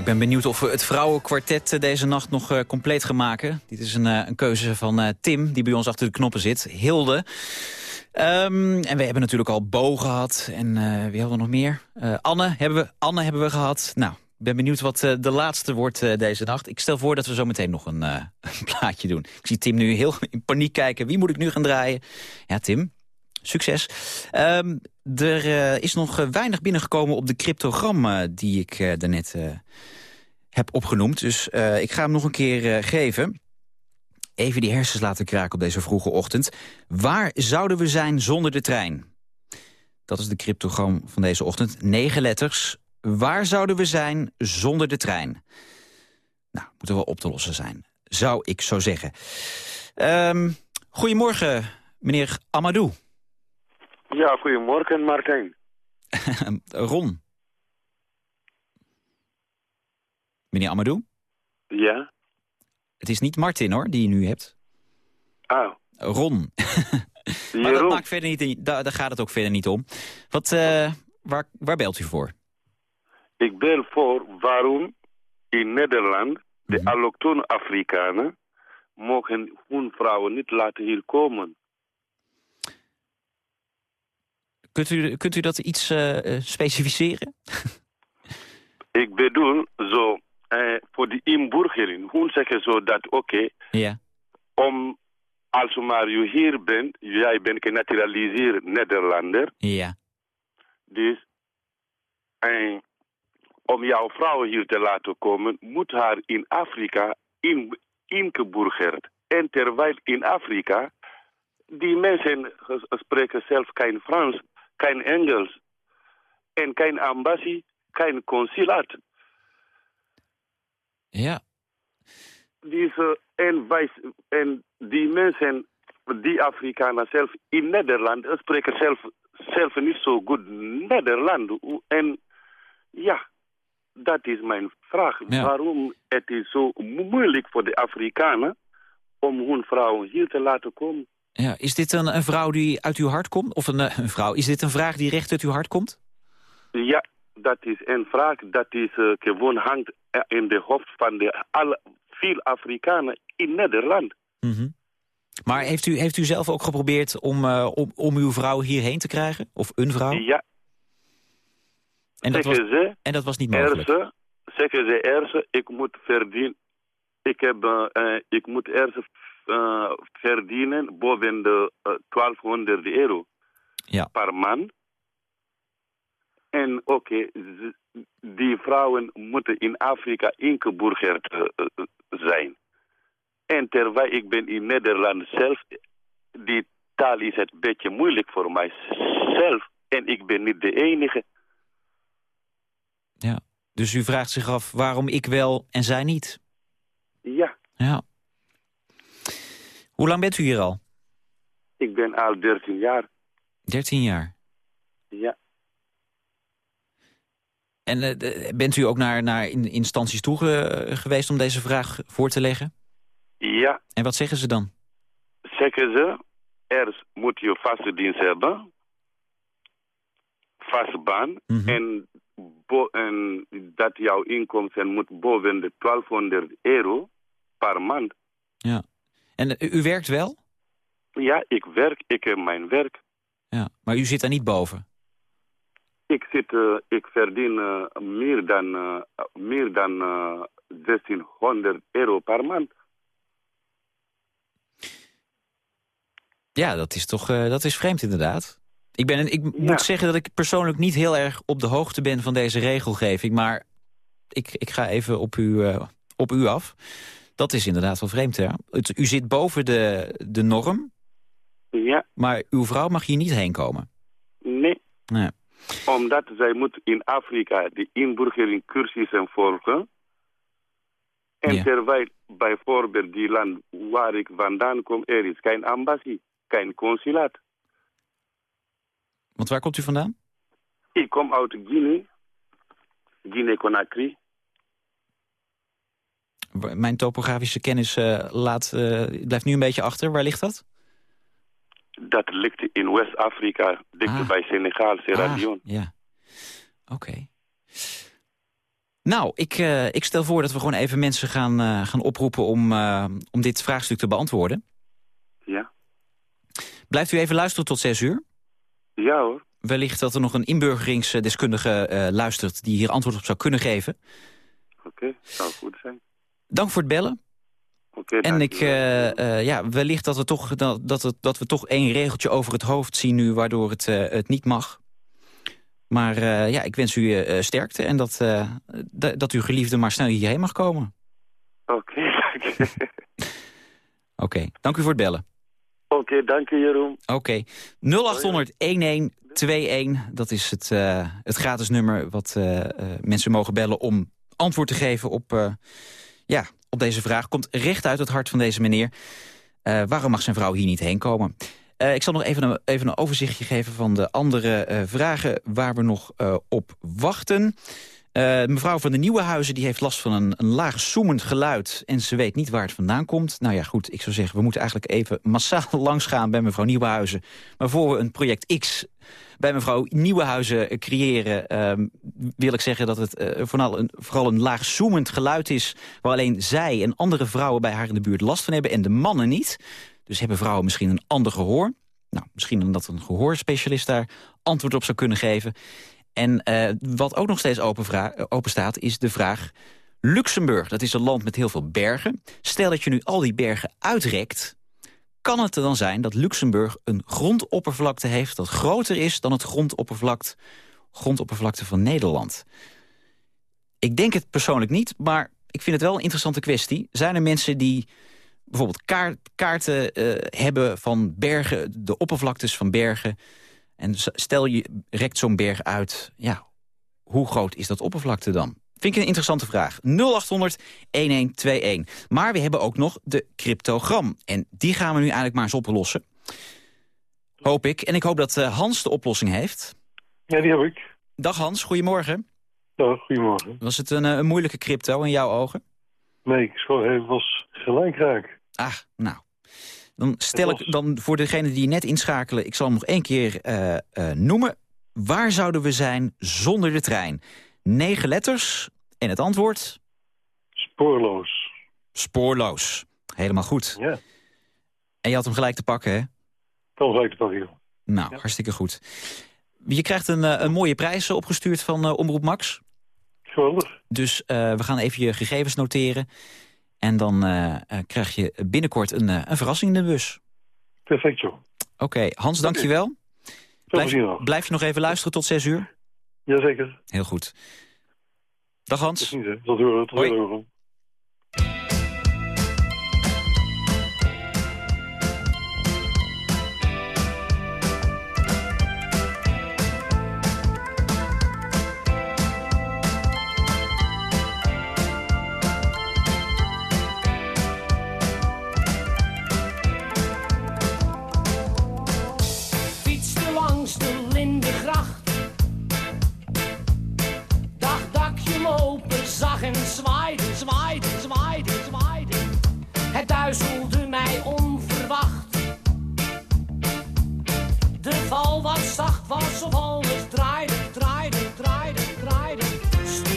ik ben benieuwd of we het vrouwenkwartet eh, deze nacht nog eh, compleet gaan maken. Dit is een, eh, een keuze van Tim, die bij ons achter de knoppen zit. Hilde. Ehm, en we hebben natuurlijk al Bo gehad. En wie hadden we nog meer? Anne, hebben we, Anne hebben we gehad. Nou, ik ben benieuwd wat de laatste wordt deze nacht. Ik stel voor dat we zo meteen nog een, een plaatje doen. Ik zie Tim nu heel in paniek kijken. Wie moet ik nu gaan draaien? Ja, Tim, succes. Ehm, er eh, is nog eh, weinig binnengekomen op de cryptogram eh, die ik daarnet heb opgenoemd. Dus ik ga hem nog een keer geven. Even die hersens laten kraken op deze vroege ochtend. Waar zouden we zijn zonder de trein? Dat is de cryptogram van deze ochtend. Negen letters. Waar zouden we zijn zonder de trein? Nou, moeten wel op te lossen zijn. Zou ik zo zeggen. Ehm, goedemorgen, meneer Amadou. Ja, goedemorgen Martijn. Ron. Meneer Amadou? Ja? Het is niet Martin, hoor, die je nu hebt. Ah, Ron. maar dat maakt verder niet, daar, daar gaat het ook verder niet om. Wat, eh, waar, waar belt u voor? Ik bel voor waarom in Nederland de Mhm. allochtone Afrikanen mogen hun vrouwen niet laten hier komen. Kunt u, kunt u dat iets eh, eh, specificeren? Ik bedoel, zo, eh, voor die inburgering, hun zeggen zo dat, oké, Ja. om, als maar je hier bent, jij bent genaturaliseerd Nederlander, Ja. dus om jouw vrouw hier te laten komen, moet haar in Afrika in, ingeburgerd. En terwijl in Afrika, die mensen spreken zelf geen Frans, geen Engels en geen ambassy, geen consulaat. Ja. Dus, eh, en, wij, en die mensen, die Afrikanen zelf in Nederland, spreken zelf, zelf niet zo goed Nederland. En ja, dat is mijn vraag. Ja. Waarom het is zo moeilijk voor de Afrikanen om hun vrouwen hier te laten komen? Ja. Is dit een, een vrouw die uit uw hart komt? Of een, eh, een vrouw? Is dit een vraag die recht uit uw hart komt? Ja, dat is een vraag dat is eh, gewoon hangt eh, in de hoofd van de alle, veel Afrikanen in Nederland. Mhm. Maar heeft u, heeft u zelf ook geprobeerd om, om, om uw vrouw hierheen te krijgen? Of een vrouw? Ja, En dat was, ze. en dat was niet mogelijk? Eerst, zeggen ze eerst, ik moet verdienen. Ik, heb, eh, ik moet eerst eh, verdienen boven de eh, 1200 euro Ja. per maand. En oké, die vrouwen moeten in Afrika ingeburgerd eh, eh, zijn. En terwijl ik ben in Nederland zelf, die taal is het beetje moeilijk voor mijzelf. En ik ben niet de enige. Ja. Dus u vraagt zich af waarom ik wel en zij niet? Ja, Ja. Hoe lang bent u hier al? ik ben al 13 jaar. 13 jaar. Ja. En eh, bent u ook naar, naar in- instanties toe ge- geweest om deze vraag voor te leggen? Ja, En wat zeggen ze dan? zeggen ze, eerst moet je vaste dienst hebben. Vaste baan. Mhm. en, en dat jouw inkomsten moet boven de 1200 euro per maand. Ja. En eh, u werkt wel? Ja, ik werk, ik heb mijn werk. Ja. Maar u zit daar niet boven? Ik, zit, eh, ik verdien eh, meer dan, meer dan eh, 1600 euro per maand. Ja, dat is toch dat is vreemd inderdaad. Ik, ben, ik Ja. moet zeggen dat ik persoonlijk niet heel erg op de hoogte ben van deze regelgeving. Maar ik, ik ga even op u, op u af. Dat is inderdaad wel vreemd, hè? Het, u zit boven de, de norm, Ja, maar uw vrouw mag hier niet heen komen. nee. Nee. Omdat zij moet in Afrika de inburgering cursussen volgen. En Ja. terwijl bijvoorbeeld die land waar ik vandaan kom, er is geen ambassy, geen consulaat. Want waar komt u vandaan? Ik kom uit Guinea, Guinea-Conakry. Mijn topografische kennis eh, laat, eh, blijft nu een beetje achter. Waar ligt dat? Dat ligt in West-Afrika, dicht Ah. bij Senegal, Sierra Ah, Leone. ja. Oké. Nou, ik, eh, ik stel voor dat we gewoon even mensen gaan, gaan oproepen om, om dit vraagstuk te beantwoorden. Ja? Blijft u even luisteren tot zes uur? Ja hoor. Wellicht dat er nog een inburgeringsdeskundige luistert... die hier antwoord op zou kunnen geven. Oké, zou goed zijn. Dank voor het bellen. En ik, eh, eh, ja, wellicht dat we, toch, dat, dat, dat we toch één regeltje over het hoofd zien nu... waardoor het, eh, het niet mag. Maar ja, ik wens u sterkte en dat, dat uw geliefde maar snel hierheen mag komen. Oké, dank. Oké, dank u voor het bellen. Oké, dank je Jeroen. Oké, 0800-1121, dat is het, het gratis nummer... wat mensen mogen bellen om antwoord te geven op, ja, op deze vraag. Komt recht uit het hart van deze meneer. Eh, waarom mag zijn vrouw hier niet heen komen? Eh, ik zal nog even een, even een overzichtje geven van de andere eh, vragen... waar we nog op wachten. Eh, mevrouw van de Nieuwenhuizen die heeft last van een, een laag zoemend geluid... en ze weet niet waar het vandaan komt. Nou ja, goed, ik zou zeggen, we moeten eigenlijk even massaal langsgaan bij mevrouw Nieuwenhuizen. Maar voor we een project X bij mevrouw Nieuwenhuizen creëren... ehm, wil ik zeggen dat het eh, vooral, een, vooral een laag zoemend geluid is... waar alleen zij en andere vrouwen bij haar in de buurt last van hebben... en de mannen niet. Dus hebben vrouwen misschien een ander gehoor? Nou, misschien dat een gehoorspecialist daar antwoord op zou kunnen geven. En eh, wat ook nog steeds open, is de vraag... Luxemburg, dat is een land met heel veel bergen. Stel dat je nu al die bergen uitrekt... kan het er dan zijn dat Luxemburg een grondoppervlakte heeft... dat groter is dan het grondoppervlakte, grondoppervlakte van Nederland? Ik denk het persoonlijk niet, maar ik vind het wel een interessante kwestie. Zijn er mensen die bijvoorbeeld kaart, kaarten eh, hebben van bergen... de oppervlaktes van bergen... En stel je rekt zo'n berg uit, ja, hoe groot is dat oppervlakte dan? Vind ik een interessante vraag. 0800 1121. Maar we hebben ook nog de cryptogram. En die gaan we nu eigenlijk maar eens oplossen. Hoop ik. En ik hoop dat eh, Hans de oplossing heeft. Ja, die heb ik. Dag Hans, goedemorgen. Ja, goedemorgen. Was het een, eh, een moeilijke crypto in jouw ogen? Nee, ik was gelijk raak. Ah, nou. Dan stel ik dan voor degene die net inschakelen... ik zal hem nog één keer eh, eh, noemen. Waar zouden we zijn zonder de trein? Negen letters en het antwoord... Spoorloos. spoorloos. Helemaal goed. Ja, En je had hem gelijk te pakken, hè? kan gelijk te pakken. joh. Nou, Ja. hartstikke goed. Je krijgt een, eh, een mooie prijs opgestuurd van Omroep Max. Geweldig. Dus eh, we gaan even je gegevens noteren. En dan eh, eh, krijg je binnenkort een, eh, een verrassing in de bus. Perfect, joh. Oké, Hans, dank je wel. Veel Blijf, blijf je nog even luisteren tot zes uur? Jazeker. Heel goed. Dag Tot Hans. ziens. Tot horen. Tot Hoi.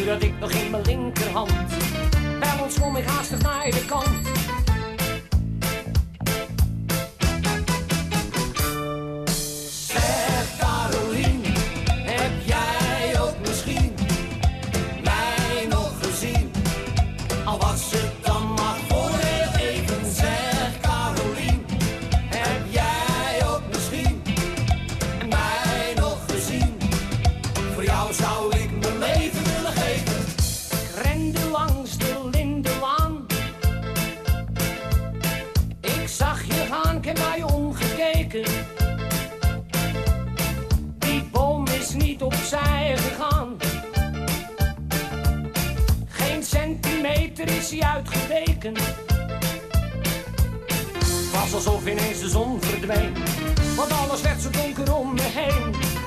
Had ik nog in mijn linkerhand. Bij ons kom ik haastig naar de kant. Uitgeweken. Was alsof ineens de zon verdween. Want alles werd zo donker om me heen.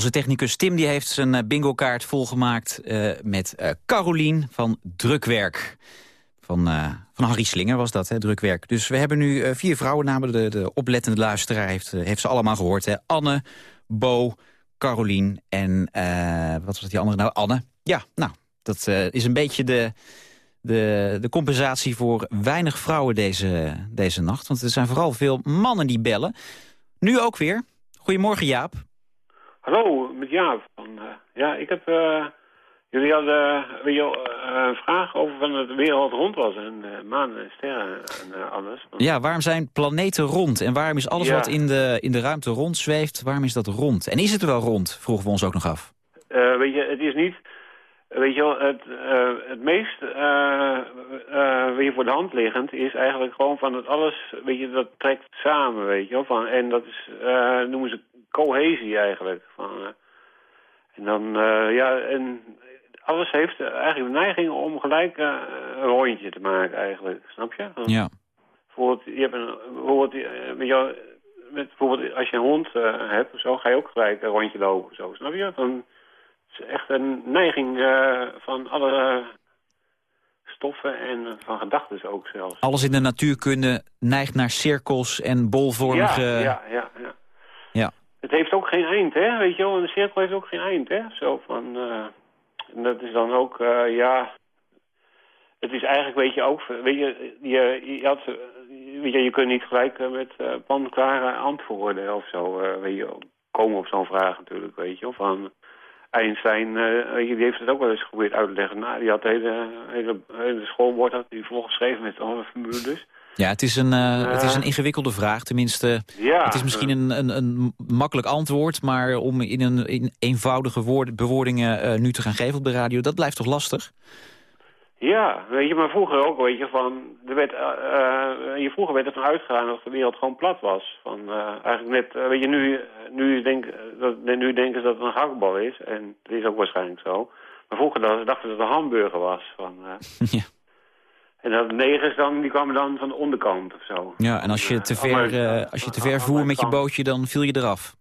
Onze technicus Tim die heeft zijn eh, bingo-kaart volgemaakt eh, met eh Carolien van Drukwerk. Van, van Harry Slinger was dat, hè, Drukwerk. Dus we hebben nu vier vrouwennamen. De, de oplettende luisteraar heeft, heeft ze allemaal gehoord. Hè. Anne, Bo, Carolien en wat was die andere nou? Anne. Ja, nou, dat is een beetje de, de, de compensatie voor weinig vrouwen deze, deze nacht. Want er zijn vooral veel mannen die bellen. Nu ook weer. Goedemorgen Jaap. Hallo, met Jaap. Van, eh, ja, ik heb... eh, jullie hadden eh, een vraag over van het wereld rond was. En maan en sterren en alles. Ja, waarom zijn planeten rond? En waarom is alles Ja. wat in de, in de ruimte rondzweeft, waarom is dat rond? En is het wel rond, vroegen we ons ook nog af. Weet je, het is niet... Weet je wel, het, het meest weet je, voor de hand liggend is eigenlijk gewoon van dat alles, weet je, dat trekt samen, weet je wel. Van, en dat is, noemen ze cohesie eigenlijk. Van, eh, en dan, eh, ja, en alles heeft eigenlijk de neiging om gelijk eh, een rondje te maken eigenlijk, snap je? Ja. Bijvoorbeeld, je hebt een, bijvoorbeeld, je wel, met, bijvoorbeeld als je een hond hebt of zo, ga je ook gelijk een rondje lopen, zo, snap je? Dan het is echt een neiging van alle stoffen en van gedachten ook zelfs. Alles in de natuurkunde neigt naar cirkels en bolvormige... Ja, ja, ja, ja. Ja. Het heeft ook geen eind, hè? Weet je wel, een cirkel heeft ook geen eind, hè? Zo van, eh, en dat is dan ook, eh, ja... Het is eigenlijk, weet je, ook, weet je, je, je, had, weet je, je kunt niet gelijk eh, met panklare antwoorden of zo, weet je, komen op zo'n vraag natuurlijk, weet je, van... Einstein, weet je, die heeft het ook wel eens geprobeerd uit te leggen. Nou, die had de hele, hele, hele schoolbord had die volgeschreven met alle formules. Ja, het is, een, eh, het is een ingewikkelde vraag. Tenminste, Ja, het is misschien een, een, een makkelijk antwoord... maar om in een in eenvoudige woord, bewoordingen eh, nu te gaan geven op de radio... dat blijft toch lastig? Ja, weet je, maar vroeger ook, weet je, van, er werd, eh, eh, je vroeger werd er van uitgegaan dat de wereld gewoon plat was. Van, eh, eigenlijk net, eh, weet je, nu, nu, denk, eh, dat, nu denken ze dat het een gehaktbal is, en dat is ook waarschijnlijk zo. Maar vroeger dachten ze dat het een hamburger was. Van, eh, Ja. En dat negers dan, die kwamen dan van de onderkant of zo. Ja, en als je te ver, eh, als je te ver voer met je bootje, dan viel je eraf.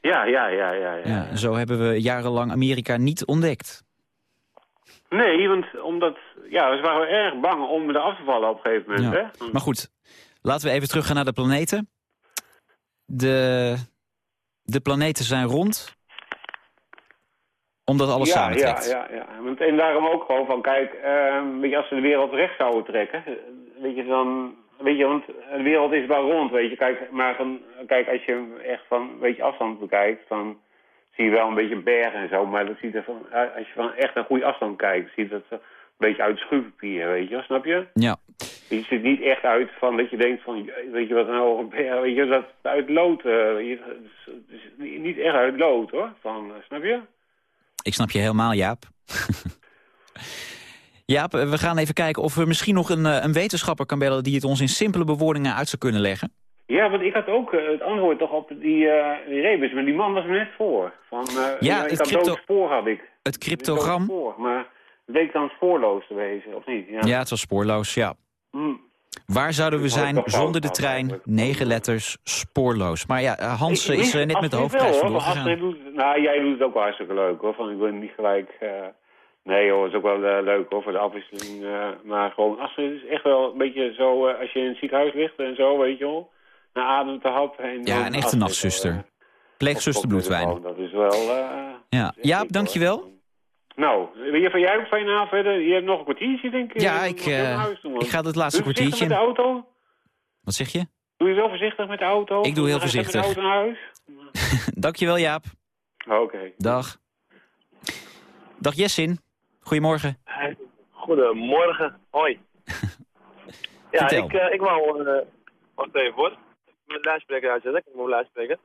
Ja, ja, ja, ja. ja. Ja, en zo hebben we jarenlang Amerika niet ontdekt. Nee, want omdat, ja, ze waren erg bang om er af te vallen op een gegeven moment, Ja. hè. Maar goed, laten we even teruggaan naar de planeten. De, de planeten zijn rond, omdat alles ja, samentrekt. Ja, ja, ja. Want, en daarom ook gewoon van, kijk, ehm, weet je, als ze de wereld recht zouden trekken, weet je, dan, weet je, want de wereld is wel rond, weet je, kijk, maar van, kijk, als je echt van, weet je, afstand bekijkt, dan zie je wel een beetje bergen en zo, maar dat ziet er van, eh, als je van echt een goede afstand kijkt, ziet dat een beetje uit schuurpapier, weet je, snap je? Ja. Je ziet niet echt uit van dat je denkt van, weet je wat nou een berg, weet je, dat uit lood, eh, weet je, niet echt uit lood, hoor, van, snap je? Ik snap je helemaal, Jaap. Jaap, we gaan even kijken of we misschien nog een, eh, een wetenschapper kan bellen... die het ons in simpele bewoordingen uit zou kunnen leggen. Ja, want ik had ook eh, het antwoord toch op die, eh die rebus, maar die man was er net voor. Van, Ja, ik het had crypto- spoor had ik. Het cryptogram. Spoor, maar het bleek dan spoorloos te wezen, of niet? Ja. Ja, het was spoorloos, ja. Hm. Waar zouden we zijn zonder de trein? Negen letters, spoorloos. Maar ja, eh, Hans Ik- is eh, net met de hoofdprijs vandoor doet, nou, jij doet het ook wel hartstikke leuk, hoor. Van, ik ben niet gelijk... eh, nee, hoor, het is ook wel leuk, hoor, voor de afwisseling. maar gewoon, Astrid is echt wel een beetje zo... als je in het ziekenhuis ligt en zo, weet je wel... Naar adem te happen. En Ja, een echte nachtzuster. Pleegzuster bloedwijn. Dat is wel... Ja, Jaap, dankjewel. Nou, wil je van jij ook fijne avond verder? Je hebt nog een kwartiertje, denk ik. Ja, ik, moet toe, man. ik ga het laatste Doe je voorzichtig kwartiertje met de auto? Wat zeg je? Doe je wel voorzichtig met de auto? Ik doe heel je met de voorzichtig. auto naar huis? Dankjewel, Jaap. Oké. Dag. Dag Jessin. Goedemorgen. Goedemorgen, hoi. ja, ik, eh, ik wou... eh wacht even hoor. Mijn luidspreker uitzetten, ik heb mijn luidspreker.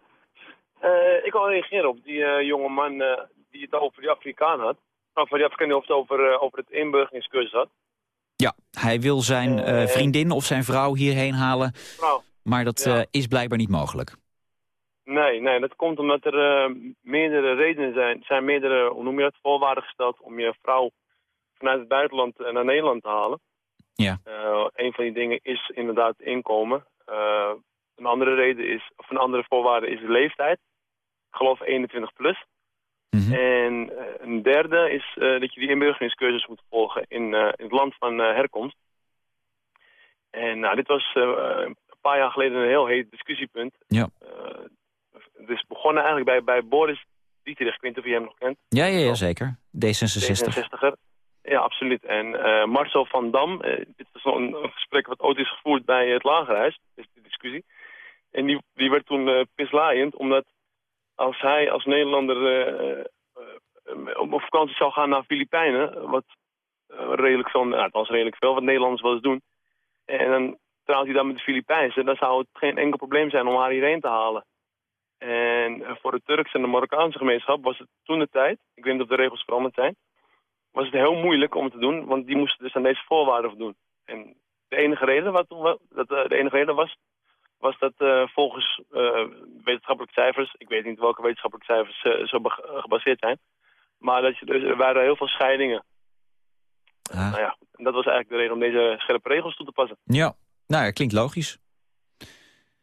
Eh ik wou reageren op die eh, jonge man eh, die het over die Afrikaan had. Of die Afrikaan die het over, eh, over het inburgeringscursus had. Ja, hij wil zijn eh, Eh, vriendin of zijn vrouw hierheen halen. Maar dat Ja. is blijkbaar niet mogelijk. nee, nee, dat komt omdat er meerdere redenen zijn. Er zijn meerdere, hoe noem je dat, voorwaarden gesteld om je vrouw vanuit het buitenland naar Nederland te halen. Ja. Een van die dingen is inderdaad inkomen. Een andere reden is, of een andere voorwaarde is de leeftijd. Ik geloof 21 plus. Mhm. En eh, een derde is eh, dat je die inburgeringscursus moet volgen in, eh, in het land van herkomst. En nou, dit was een paar jaar geleden een heel heet discussiepunt. Ja. Het is begonnen eigenlijk bij, bij Boris Dietrich, ik weet niet of je hem nog kent. Ja, ja, ja zeker. D66. D66er. Ja, absoluut. En Marcel van Dam, dit is een, een gesprek wat ooit is gevoerd bij het Lagerhuis, dus die discussie. En die, die werd toen eh pislaaiend, omdat als hij als Nederlander eh, eh, op op vakantie zou gaan naar Filipijnen, wat eh, redelijk veel, nou, het was redelijk veel, wat Nederlanders wel eens doen. En dan trouwt hij dan met de Filipijnse, dan zou het geen enkel probleem zijn om haar hierheen te halen. En eh, voor de Turkse en de Marokkaanse gemeenschap was het toen de tijd, ik weet niet of de regels veranderd zijn, was het heel moeilijk om het te doen, want die moesten dus aan deze voorwaarden voldoen. En de enige reden, wat, dat, eh, de enige reden was, was dat eh, volgens eh, wetenschappelijke cijfers, ik weet niet welke wetenschappelijke cijfers eh, zo gebaseerd zijn, maar dat je, dus, er waren heel veel scheidingen. Ah. Nou ja, en dat was eigenlijk de reden om deze scherpe regels toe te passen. Ja, nou ja, klinkt logisch.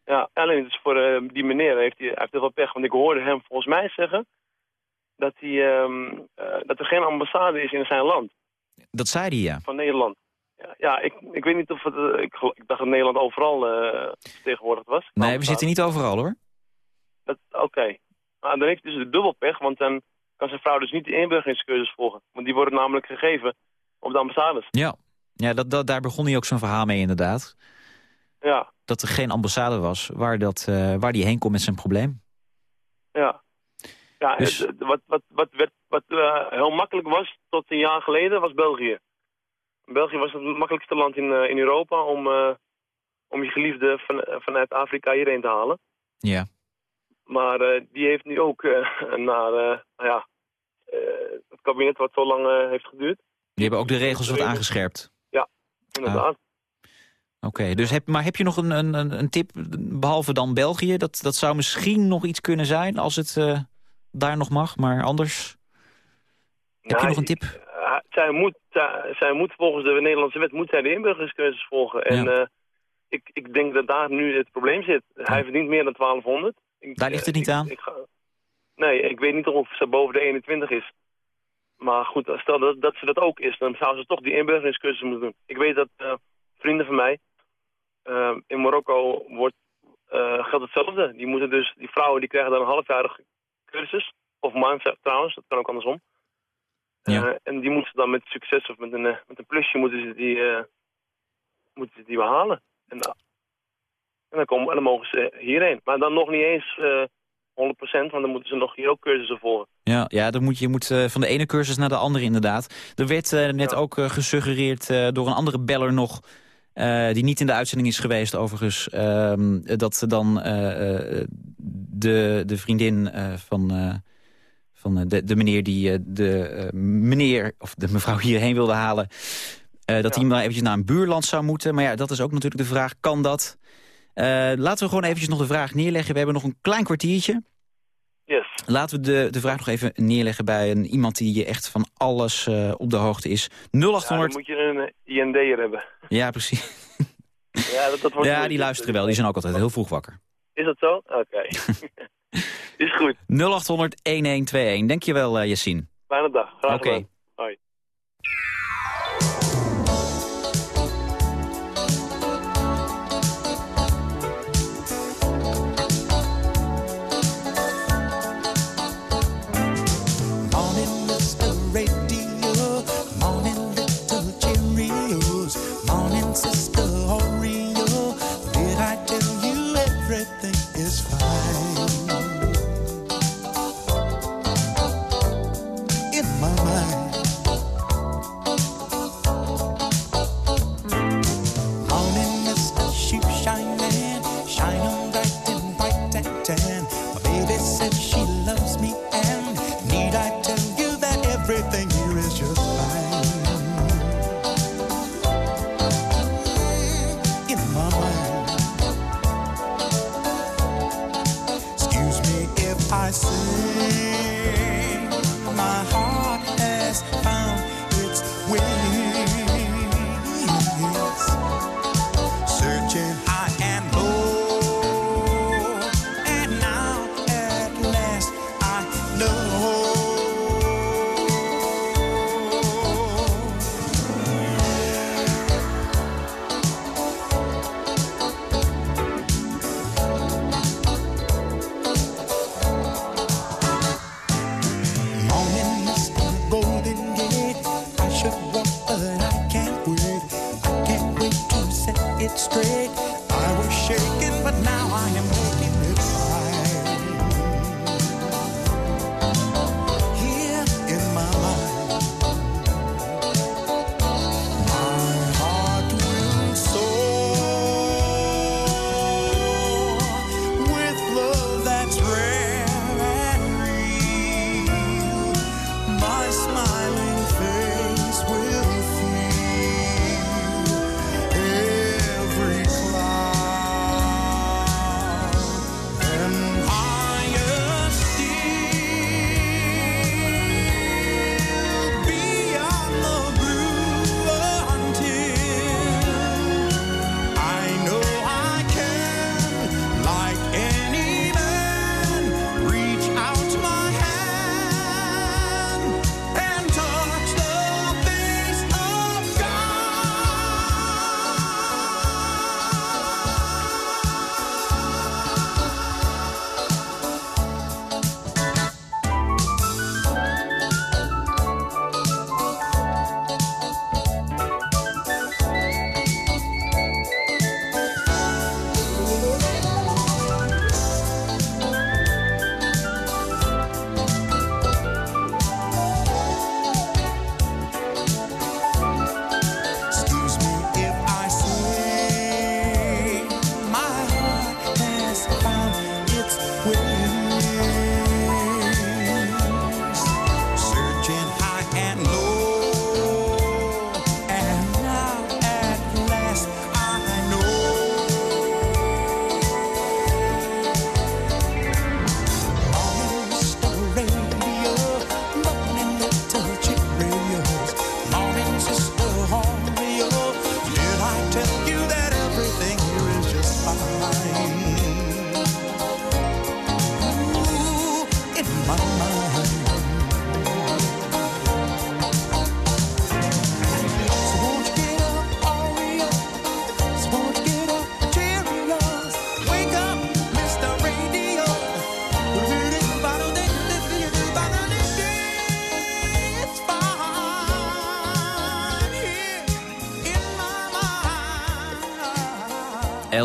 Ja, alleen dus voor die meneer heeft hij, heeft heel veel pech. Want ik hoorde hem volgens mij zeggen dat, hij, ehm, eh, dat er geen ambassade is in zijn land, Dat zei hij, ja. van Nederland. Ja, ik, ik weet niet of het... eh, ik, ik dacht dat Nederland overal eh vertegenwoordigd was. Nee, we zitten niet overal, hoor. Oké. Maar dan heeft hij dus de dubbel pech, want dan kan zijn vrouw dus niet de inburgeringscursus volgen. Want die worden namelijk gegeven op de ambassades. Ja, ja dat, dat, daar begon hij ook zo'n verhaal mee, inderdaad. Ja, Dat er geen ambassade was waar, dat, eh, waar die heen kon met zijn probleem. ja. Ja, Dus- het- wat, wat, wat, werd, wat heel makkelijk was tot een jaar geleden, was België. België was het makkelijkste land in, eh, in Europa om, eh, om je geliefde van, eh, vanuit Afrika hierheen te halen. Ja. Maar die heeft nu ook naar nou ja, het kabinet wat zo lang heeft geduurd. Die hebben ook de regels wat aangescherpt. Inderdaad. Oké, dus heb, maar heb je nog een, een, een tip, behalve dan België? Dat, dat zou misschien nog iets kunnen zijn als het daar nog mag, maar anders... Heb je nog een tip? Zij, moet, zij, moet volgens de Nederlandse wet moet zij de inburgeringscursus volgen. En Ja. eh, ik, ik denk dat daar nu het probleem zit. Hij verdient meer dan 1200. Ik, Daar ligt het eh, niet ik- aan? ik ga- nee, ik weet niet of ze boven de 21 is. Maar goed, stel dat, dat ze dat ook is, dan zou ze toch die inburgeringscursus moeten doen. Ik weet dat eh, vrienden van mij in Marokko wordt, geldt hetzelfde. Die, moeten dus, die vrouwen die krijgen dan een halfjarige cursus. Of maand trouwens, dat kan ook andersom. Ja. Eh, en die moeten ze dan met succes of met een, eh, met een plusje moeten ze die, eh, moeten ze die behalen. En, dan- en, dan komen, en dan mogen ze hierheen. Maar dan nog niet eens eh 100%, want dan moeten ze nog hier ook cursussen volgen. Ja, ja dan moet je je moet van de ene cursus naar de andere inderdaad. Er werd net ook gesuggereerd door een andere beller nog... die niet in de uitzending is geweest overigens... ehm, dat ze dan de, de vriendin van, van eh, de, de meneer die eh, de eh, meneer of de mevrouw hierheen wilde halen. dat hij maar eventjes naar een buurland zou moeten. Maar ja, dat is ook natuurlijk de vraag, kan dat? Laten we gewoon eventjes nog de vraag neerleggen. We hebben nog een klein kwartiertje. Yes. Laten we de, de vraag nog even neerleggen bij een, iemand die je echt van alles op de hoogte is. Ja, dan 0800... moet je een IND'er hebben. Ja, precies. Ja, dat, dat wordt Ja, die luisteren wel. Die zijn ook altijd heel vroeg wakker. Is dat zo? Oké. is goed. 0800-1121. Dankjewel, eh Yassine. Fijne dag. Graag Oké. gedaan. Hoi.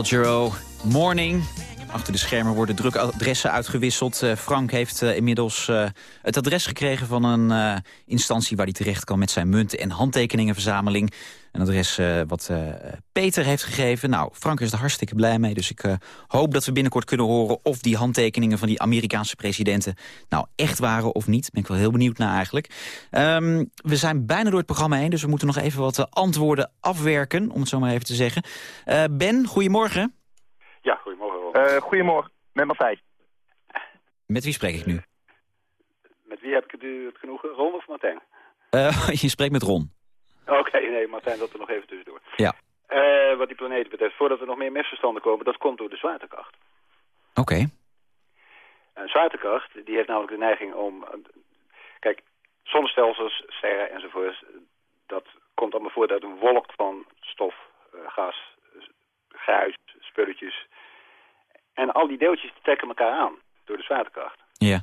Giro, Morning. Achter de schermen worden drukke adressen uitgewisseld. Eh, Frank heeft eh, inmiddels eh, het adres gekregen van een instantie... waar hij terecht kan met zijn munten- en handtekeningenverzameling. Een adres eh, wat eh, Peter heeft gegeven. Nou, Frank is er hartstikke blij mee. Dus ik eh, hoop dat we binnenkort kunnen horen... of die handtekeningen van die Amerikaanse presidenten... nou echt waren of niet. Ben ik wel heel benieuwd naar eigenlijk. Ehm, we zijn bijna door het programma heen... dus we moeten nog even wat antwoorden afwerken... om het zo maar even te zeggen. Eh, ben, goedemorgen. Ja, goedemorgen goedemorgen, met Matthijs. Met wie spreek ik nu? Met wie heb ik het, genoegen? Ron of Martijn? Eh, je spreekt met Ron. Oké, nee, Martijn, dat er nog even tussendoor. Ja. Eh, wat die planeten betreft, voordat er nog meer misverstanden komen, dat komt door de zwaartekracht. Oké. En zwaartekracht, die heeft namelijk de neiging om... Kijk, zonnestelsels, sterren enzovoort, dat komt allemaal voort uit een wolk van stof, eh, gas, gruis, spulletjes. En al die deeltjes trekken elkaar aan door de zwaartekracht. Ja.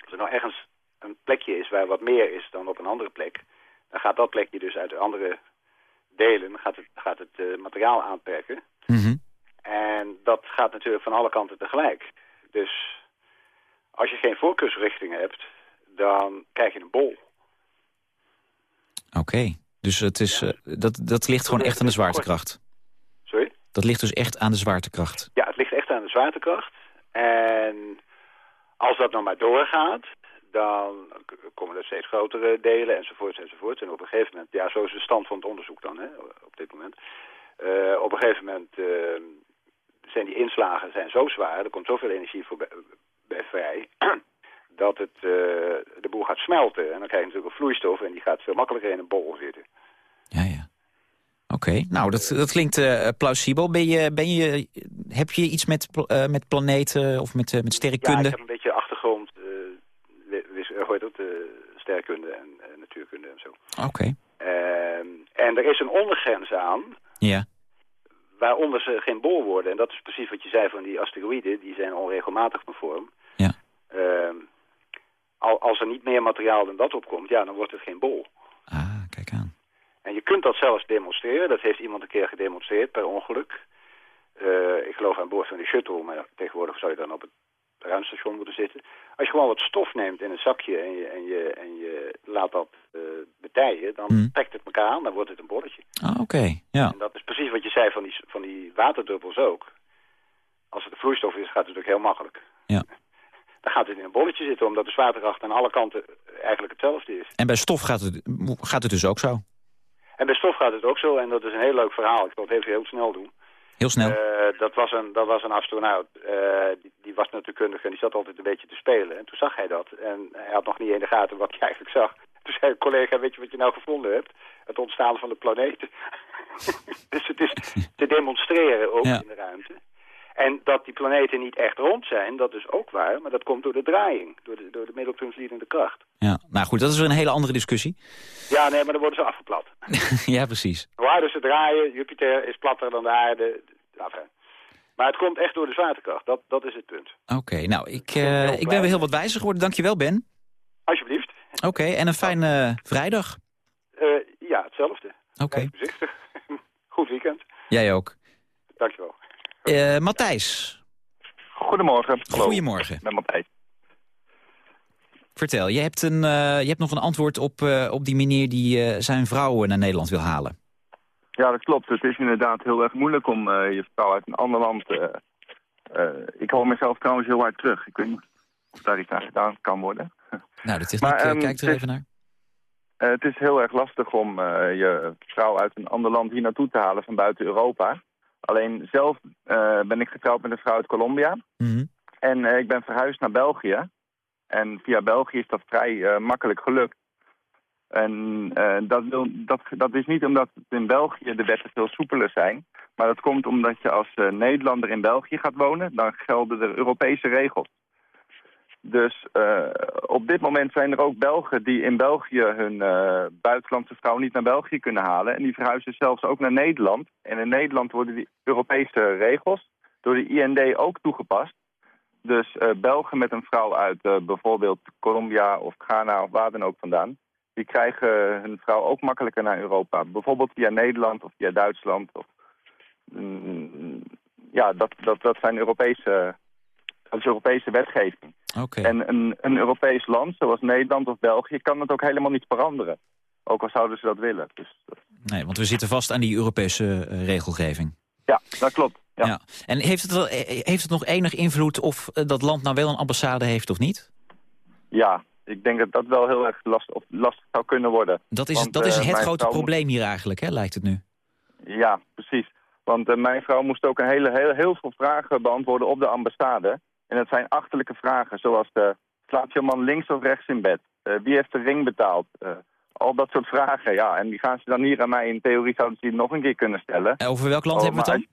Als er nou ergens een plekje is waar wat meer is dan op een andere plek, dan gaat dat plekje dus uit de andere delen, gaat het, gaat het eh, materiaal aanperken. Mhm. En dat gaat natuurlijk van alle kanten tegelijk. Dus als je geen voorkeursrichtingen hebt, dan krijg je een bol. Oké. Dus het is, eh, dat, dat ligt gewoon echt aan de zwaartekracht. Sorry? Dat ligt dus echt aan de zwaartekracht. Ja, het ligt echt aan de zwaartekracht. En als dat nou maar doorgaat, dan komen er steeds grotere delen enzovoort enzovoort. En op een gegeven moment, ja, zo is de stand van het onderzoek dan hè, op dit moment. Eh, op een gegeven moment eh, zijn die inslagen zijn zo zwaar, er komt zoveel energie voor bij, bij vrij, dat het, eh, de boel gaat smelten. En dan krijg je natuurlijk een vloeistof en die gaat veel makkelijker in een bol zitten. Oké, nou dat, dat klinkt plausibel. Ben je, ben je, heb je iets met, met planeten of met, met Ja, sterrenkunde? Hoe heet dat, eh, sterrenkunde en eh, natuurkunde en zo. Oké, Ehm, en er is een ondergrens aan, ja. waaronder ze geen bol worden. En dat is precies wat je zei van die asteroïden, die zijn onregelmatig van vorm. Ja. Al, als er niet meer materiaal dan dat opkomt, ja, dan wordt het geen bol. Ah, kijk aan. En je kunt dat zelfs demonstreren. Dat heeft iemand een keer gedemonstreerd per ongeluk. Eh, ik geloof aan boord van de shuttle, maar tegenwoordig zou je dan op het ruimstation moeten zitten. Als je gewoon wat stof neemt in een zakje en je, en je, en je laat dat eh bedijen, dan Hmm. trekt het elkaar aan, dan wordt het een bolletje. Ah, oké, ja. En dat is precies wat je zei van die, van die waterdruppels ook. Als het een vloeistof is, gaat het natuurlijk heel makkelijk. Ja. Dan gaat het in een bolletje zitten, omdat de zwaartekracht aan alle kanten eigenlijk hetzelfde is. En bij stof gaat het, gaat het dus ook zo? En bij stof gaat het ook zo, en dat is een heel leuk verhaal. Ik zal het even heel snel doen. Heel snel? Eh, dat, was een, dat was een astronaut. Eh, die, die was natuurkundig en die zat altijd een beetje te spelen. En toen zag hij dat. En hij had nog niet in de gaten wat hij eigenlijk zag. Toen zei een collega, weet je wat je nou gevonden hebt? Het ontstaan van de planeten. dus het is te demonstreren ook Ja. in de ruimte. En dat die planeten niet echt rond zijn, dat is ook waar. Maar dat komt door de draaiing, door de, door de middelpuntliedende kracht. Ja, nou goed, dat is weer een hele andere discussie. Ja, nee, maar dan worden ze afgeplat. ja, precies. Hoe harder ze draaien, Jupiter is platter dan de aarde. Enfin. Maar het komt echt door de zwaartekracht, dat, dat is het punt. Oké, nou, ik, eh, ik ben weer heel wat wijzer geworden. Dankjewel, Ben. Alsjeblieft. Oké, en een fijne vrijdag. Eh, ja, hetzelfde. Oké. Goed weekend. jij ook. Dankjewel. Eh Matthijs, Goedemorgen. Hallo. Goedemorgen. Met Matthijs. vertel. Je hebt, een, eh, je hebt nog een antwoord op, eh, op die meneer die zijn vrouw naar Nederland wil halen. Ja, dat klopt. Het is inderdaad heel erg moeilijk om je vrouw uit een ander land... ik hoor mezelf trouwens heel hard terug. Ik weet niet of daar iets aan gedaan kan worden. Nou, de techniek Maar, kijkt er even naar. Het is heel erg lastig om je vrouw uit een ander land hier naartoe te halen van buiten Europa. Alleen zelf eh, ben ik getrouwd met een vrouw uit Colombia. Mhm. En eh, ik ben verhuisd naar België. En via België is dat vrij eh, makkelijk gelukt. En dat, wil, dat, dat is niet omdat in België de wetten veel soepeler zijn. Maar dat komt omdat je als Nederlander in België gaat wonen. Dan gelden er Europese regels. Dus eh, op dit moment zijn er ook Belgen die in België hun eh, buitenlandse vrouw niet naar België kunnen halen. En die verhuizen zelfs ook naar Nederland. En in Nederland worden die Europese regels door de IND ook toegepast. Dus eh, Belgen met een vrouw uit bijvoorbeeld Colombia of Ghana of waar dan ook vandaan... die krijgen hun vrouw ook makkelijker naar Europa. Bijvoorbeeld via Nederland of via Duitsland. Of, mm, ja, dat, dat, dat zijn Europese, dat is Europese wetgeving. En een, een Europees land, zoals Nederland of België, kan het ook helemaal niet veranderen. Ook al zouden ze dat willen. Dus, Nee, want we zitten vast aan die Europese eh, regelgeving. ja, dat klopt. Ja. Ja. En heeft het, wel, eh, heeft het nog enig invloed of eh, dat land nou wel een ambassade heeft of niet? Ja, ik denk dat dat wel heel erg lastig, of lastig zou kunnen worden. Dat is, Want, dat is eh, het grote vrouw probleem hier eigenlijk, hè, lijkt het nu. Ja, precies. Want eh, mijn vrouw moest ook een hele, heel, heel veel vragen beantwoorden op de ambassade. En dat zijn achterlijke vragen, zoals uh, slaat je man links of rechts in bed? Uh, wie heeft de ring betaald? Uh, al dat soort vragen, ja. En die gaan ze dan hier aan mij in theorie zouden ze die nog een keer kunnen stellen. En over welk land Oh, hebben we het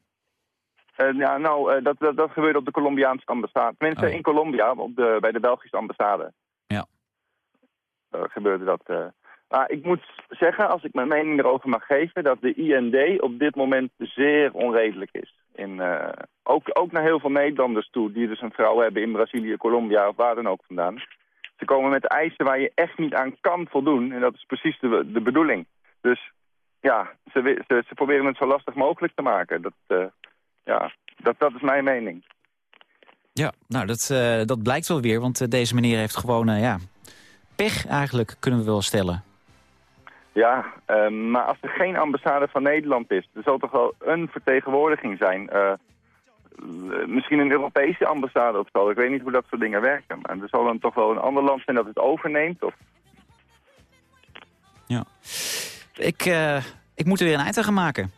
dan? Uh, ja, nou, dat, dat, dat gebeurde op de Colombiaanse ambassade. Tenminste, Oh. in Colombia, op de, bij de Belgische ambassade. Ja. Gebeurde dat. Maar ik moet zeggen, als ik mijn mening erover mag geven... dat de IND op dit moment zeer onredelijk is. In, ook, ook naar heel veel Nederlanders toe, die dus een vrouw hebben in Brazilië, Colombia of waar dan ook vandaan. Ze komen met eisen waar je echt niet aan kan voldoen. En dat is precies de, de bedoeling. Dus ja, ze, ze, ze proberen het zo lastig mogelijk te maken. Dat, eh, ja, dat, dat is mijn mening. Ja, nou, dat, eh, dat blijkt wel weer, want eh, deze meneer heeft gewoon, eh, ja, pech eigenlijk, kunnen we wel stellen. Ja, eh, maar als er geen ambassade van Nederland is, er zal toch wel een vertegenwoordiging zijn. eh, l- misschien een Europese ambassade of zo. Ik weet niet hoe dat soort dingen werken. Maar er zal dan toch wel een ander land zijn dat het overneemt. Of... Ja. Ik, eh, ik moet er weer een eind aan gaan maken.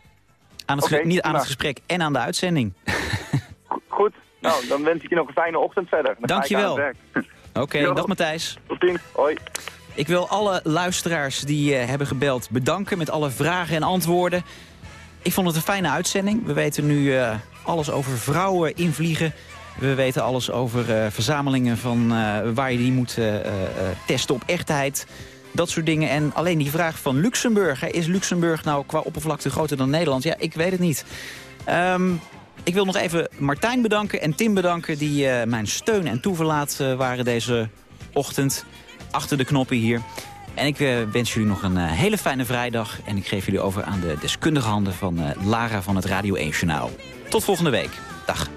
Aan het, niet aan het gesprek en aan de uitzending. Goed, nou, dan wens ik je nog een fijne ochtend verder. Dan Dankjewel. Oké, dag Matthijs. Tot ziens. Hoi. Ik wil alle luisteraars die eh, hebben gebeld bedanken met alle vragen en antwoorden. Ik vond het een fijne uitzending. We weten nu eh, alles over vrouwen invliegen. We weten alles over eh, verzamelingen van waar je die moet testen op echtheid. Dat soort dingen. En alleen die vraag van Luxemburg. Is Luxemburg nou qua oppervlakte groter dan Nederland? Ja, ik weet het niet. Ehm, ik wil nog even Martijn bedanken en Tim bedanken... die mijn steun en toeverlaat waren deze ochtend achter de knoppen hier. En ik eh, wens jullie nog een eh, hele fijne vrijdag. En ik geef jullie over aan de deskundige handen van eh, Lara van het Radio 1 Journaal. Tot volgende week. Dag.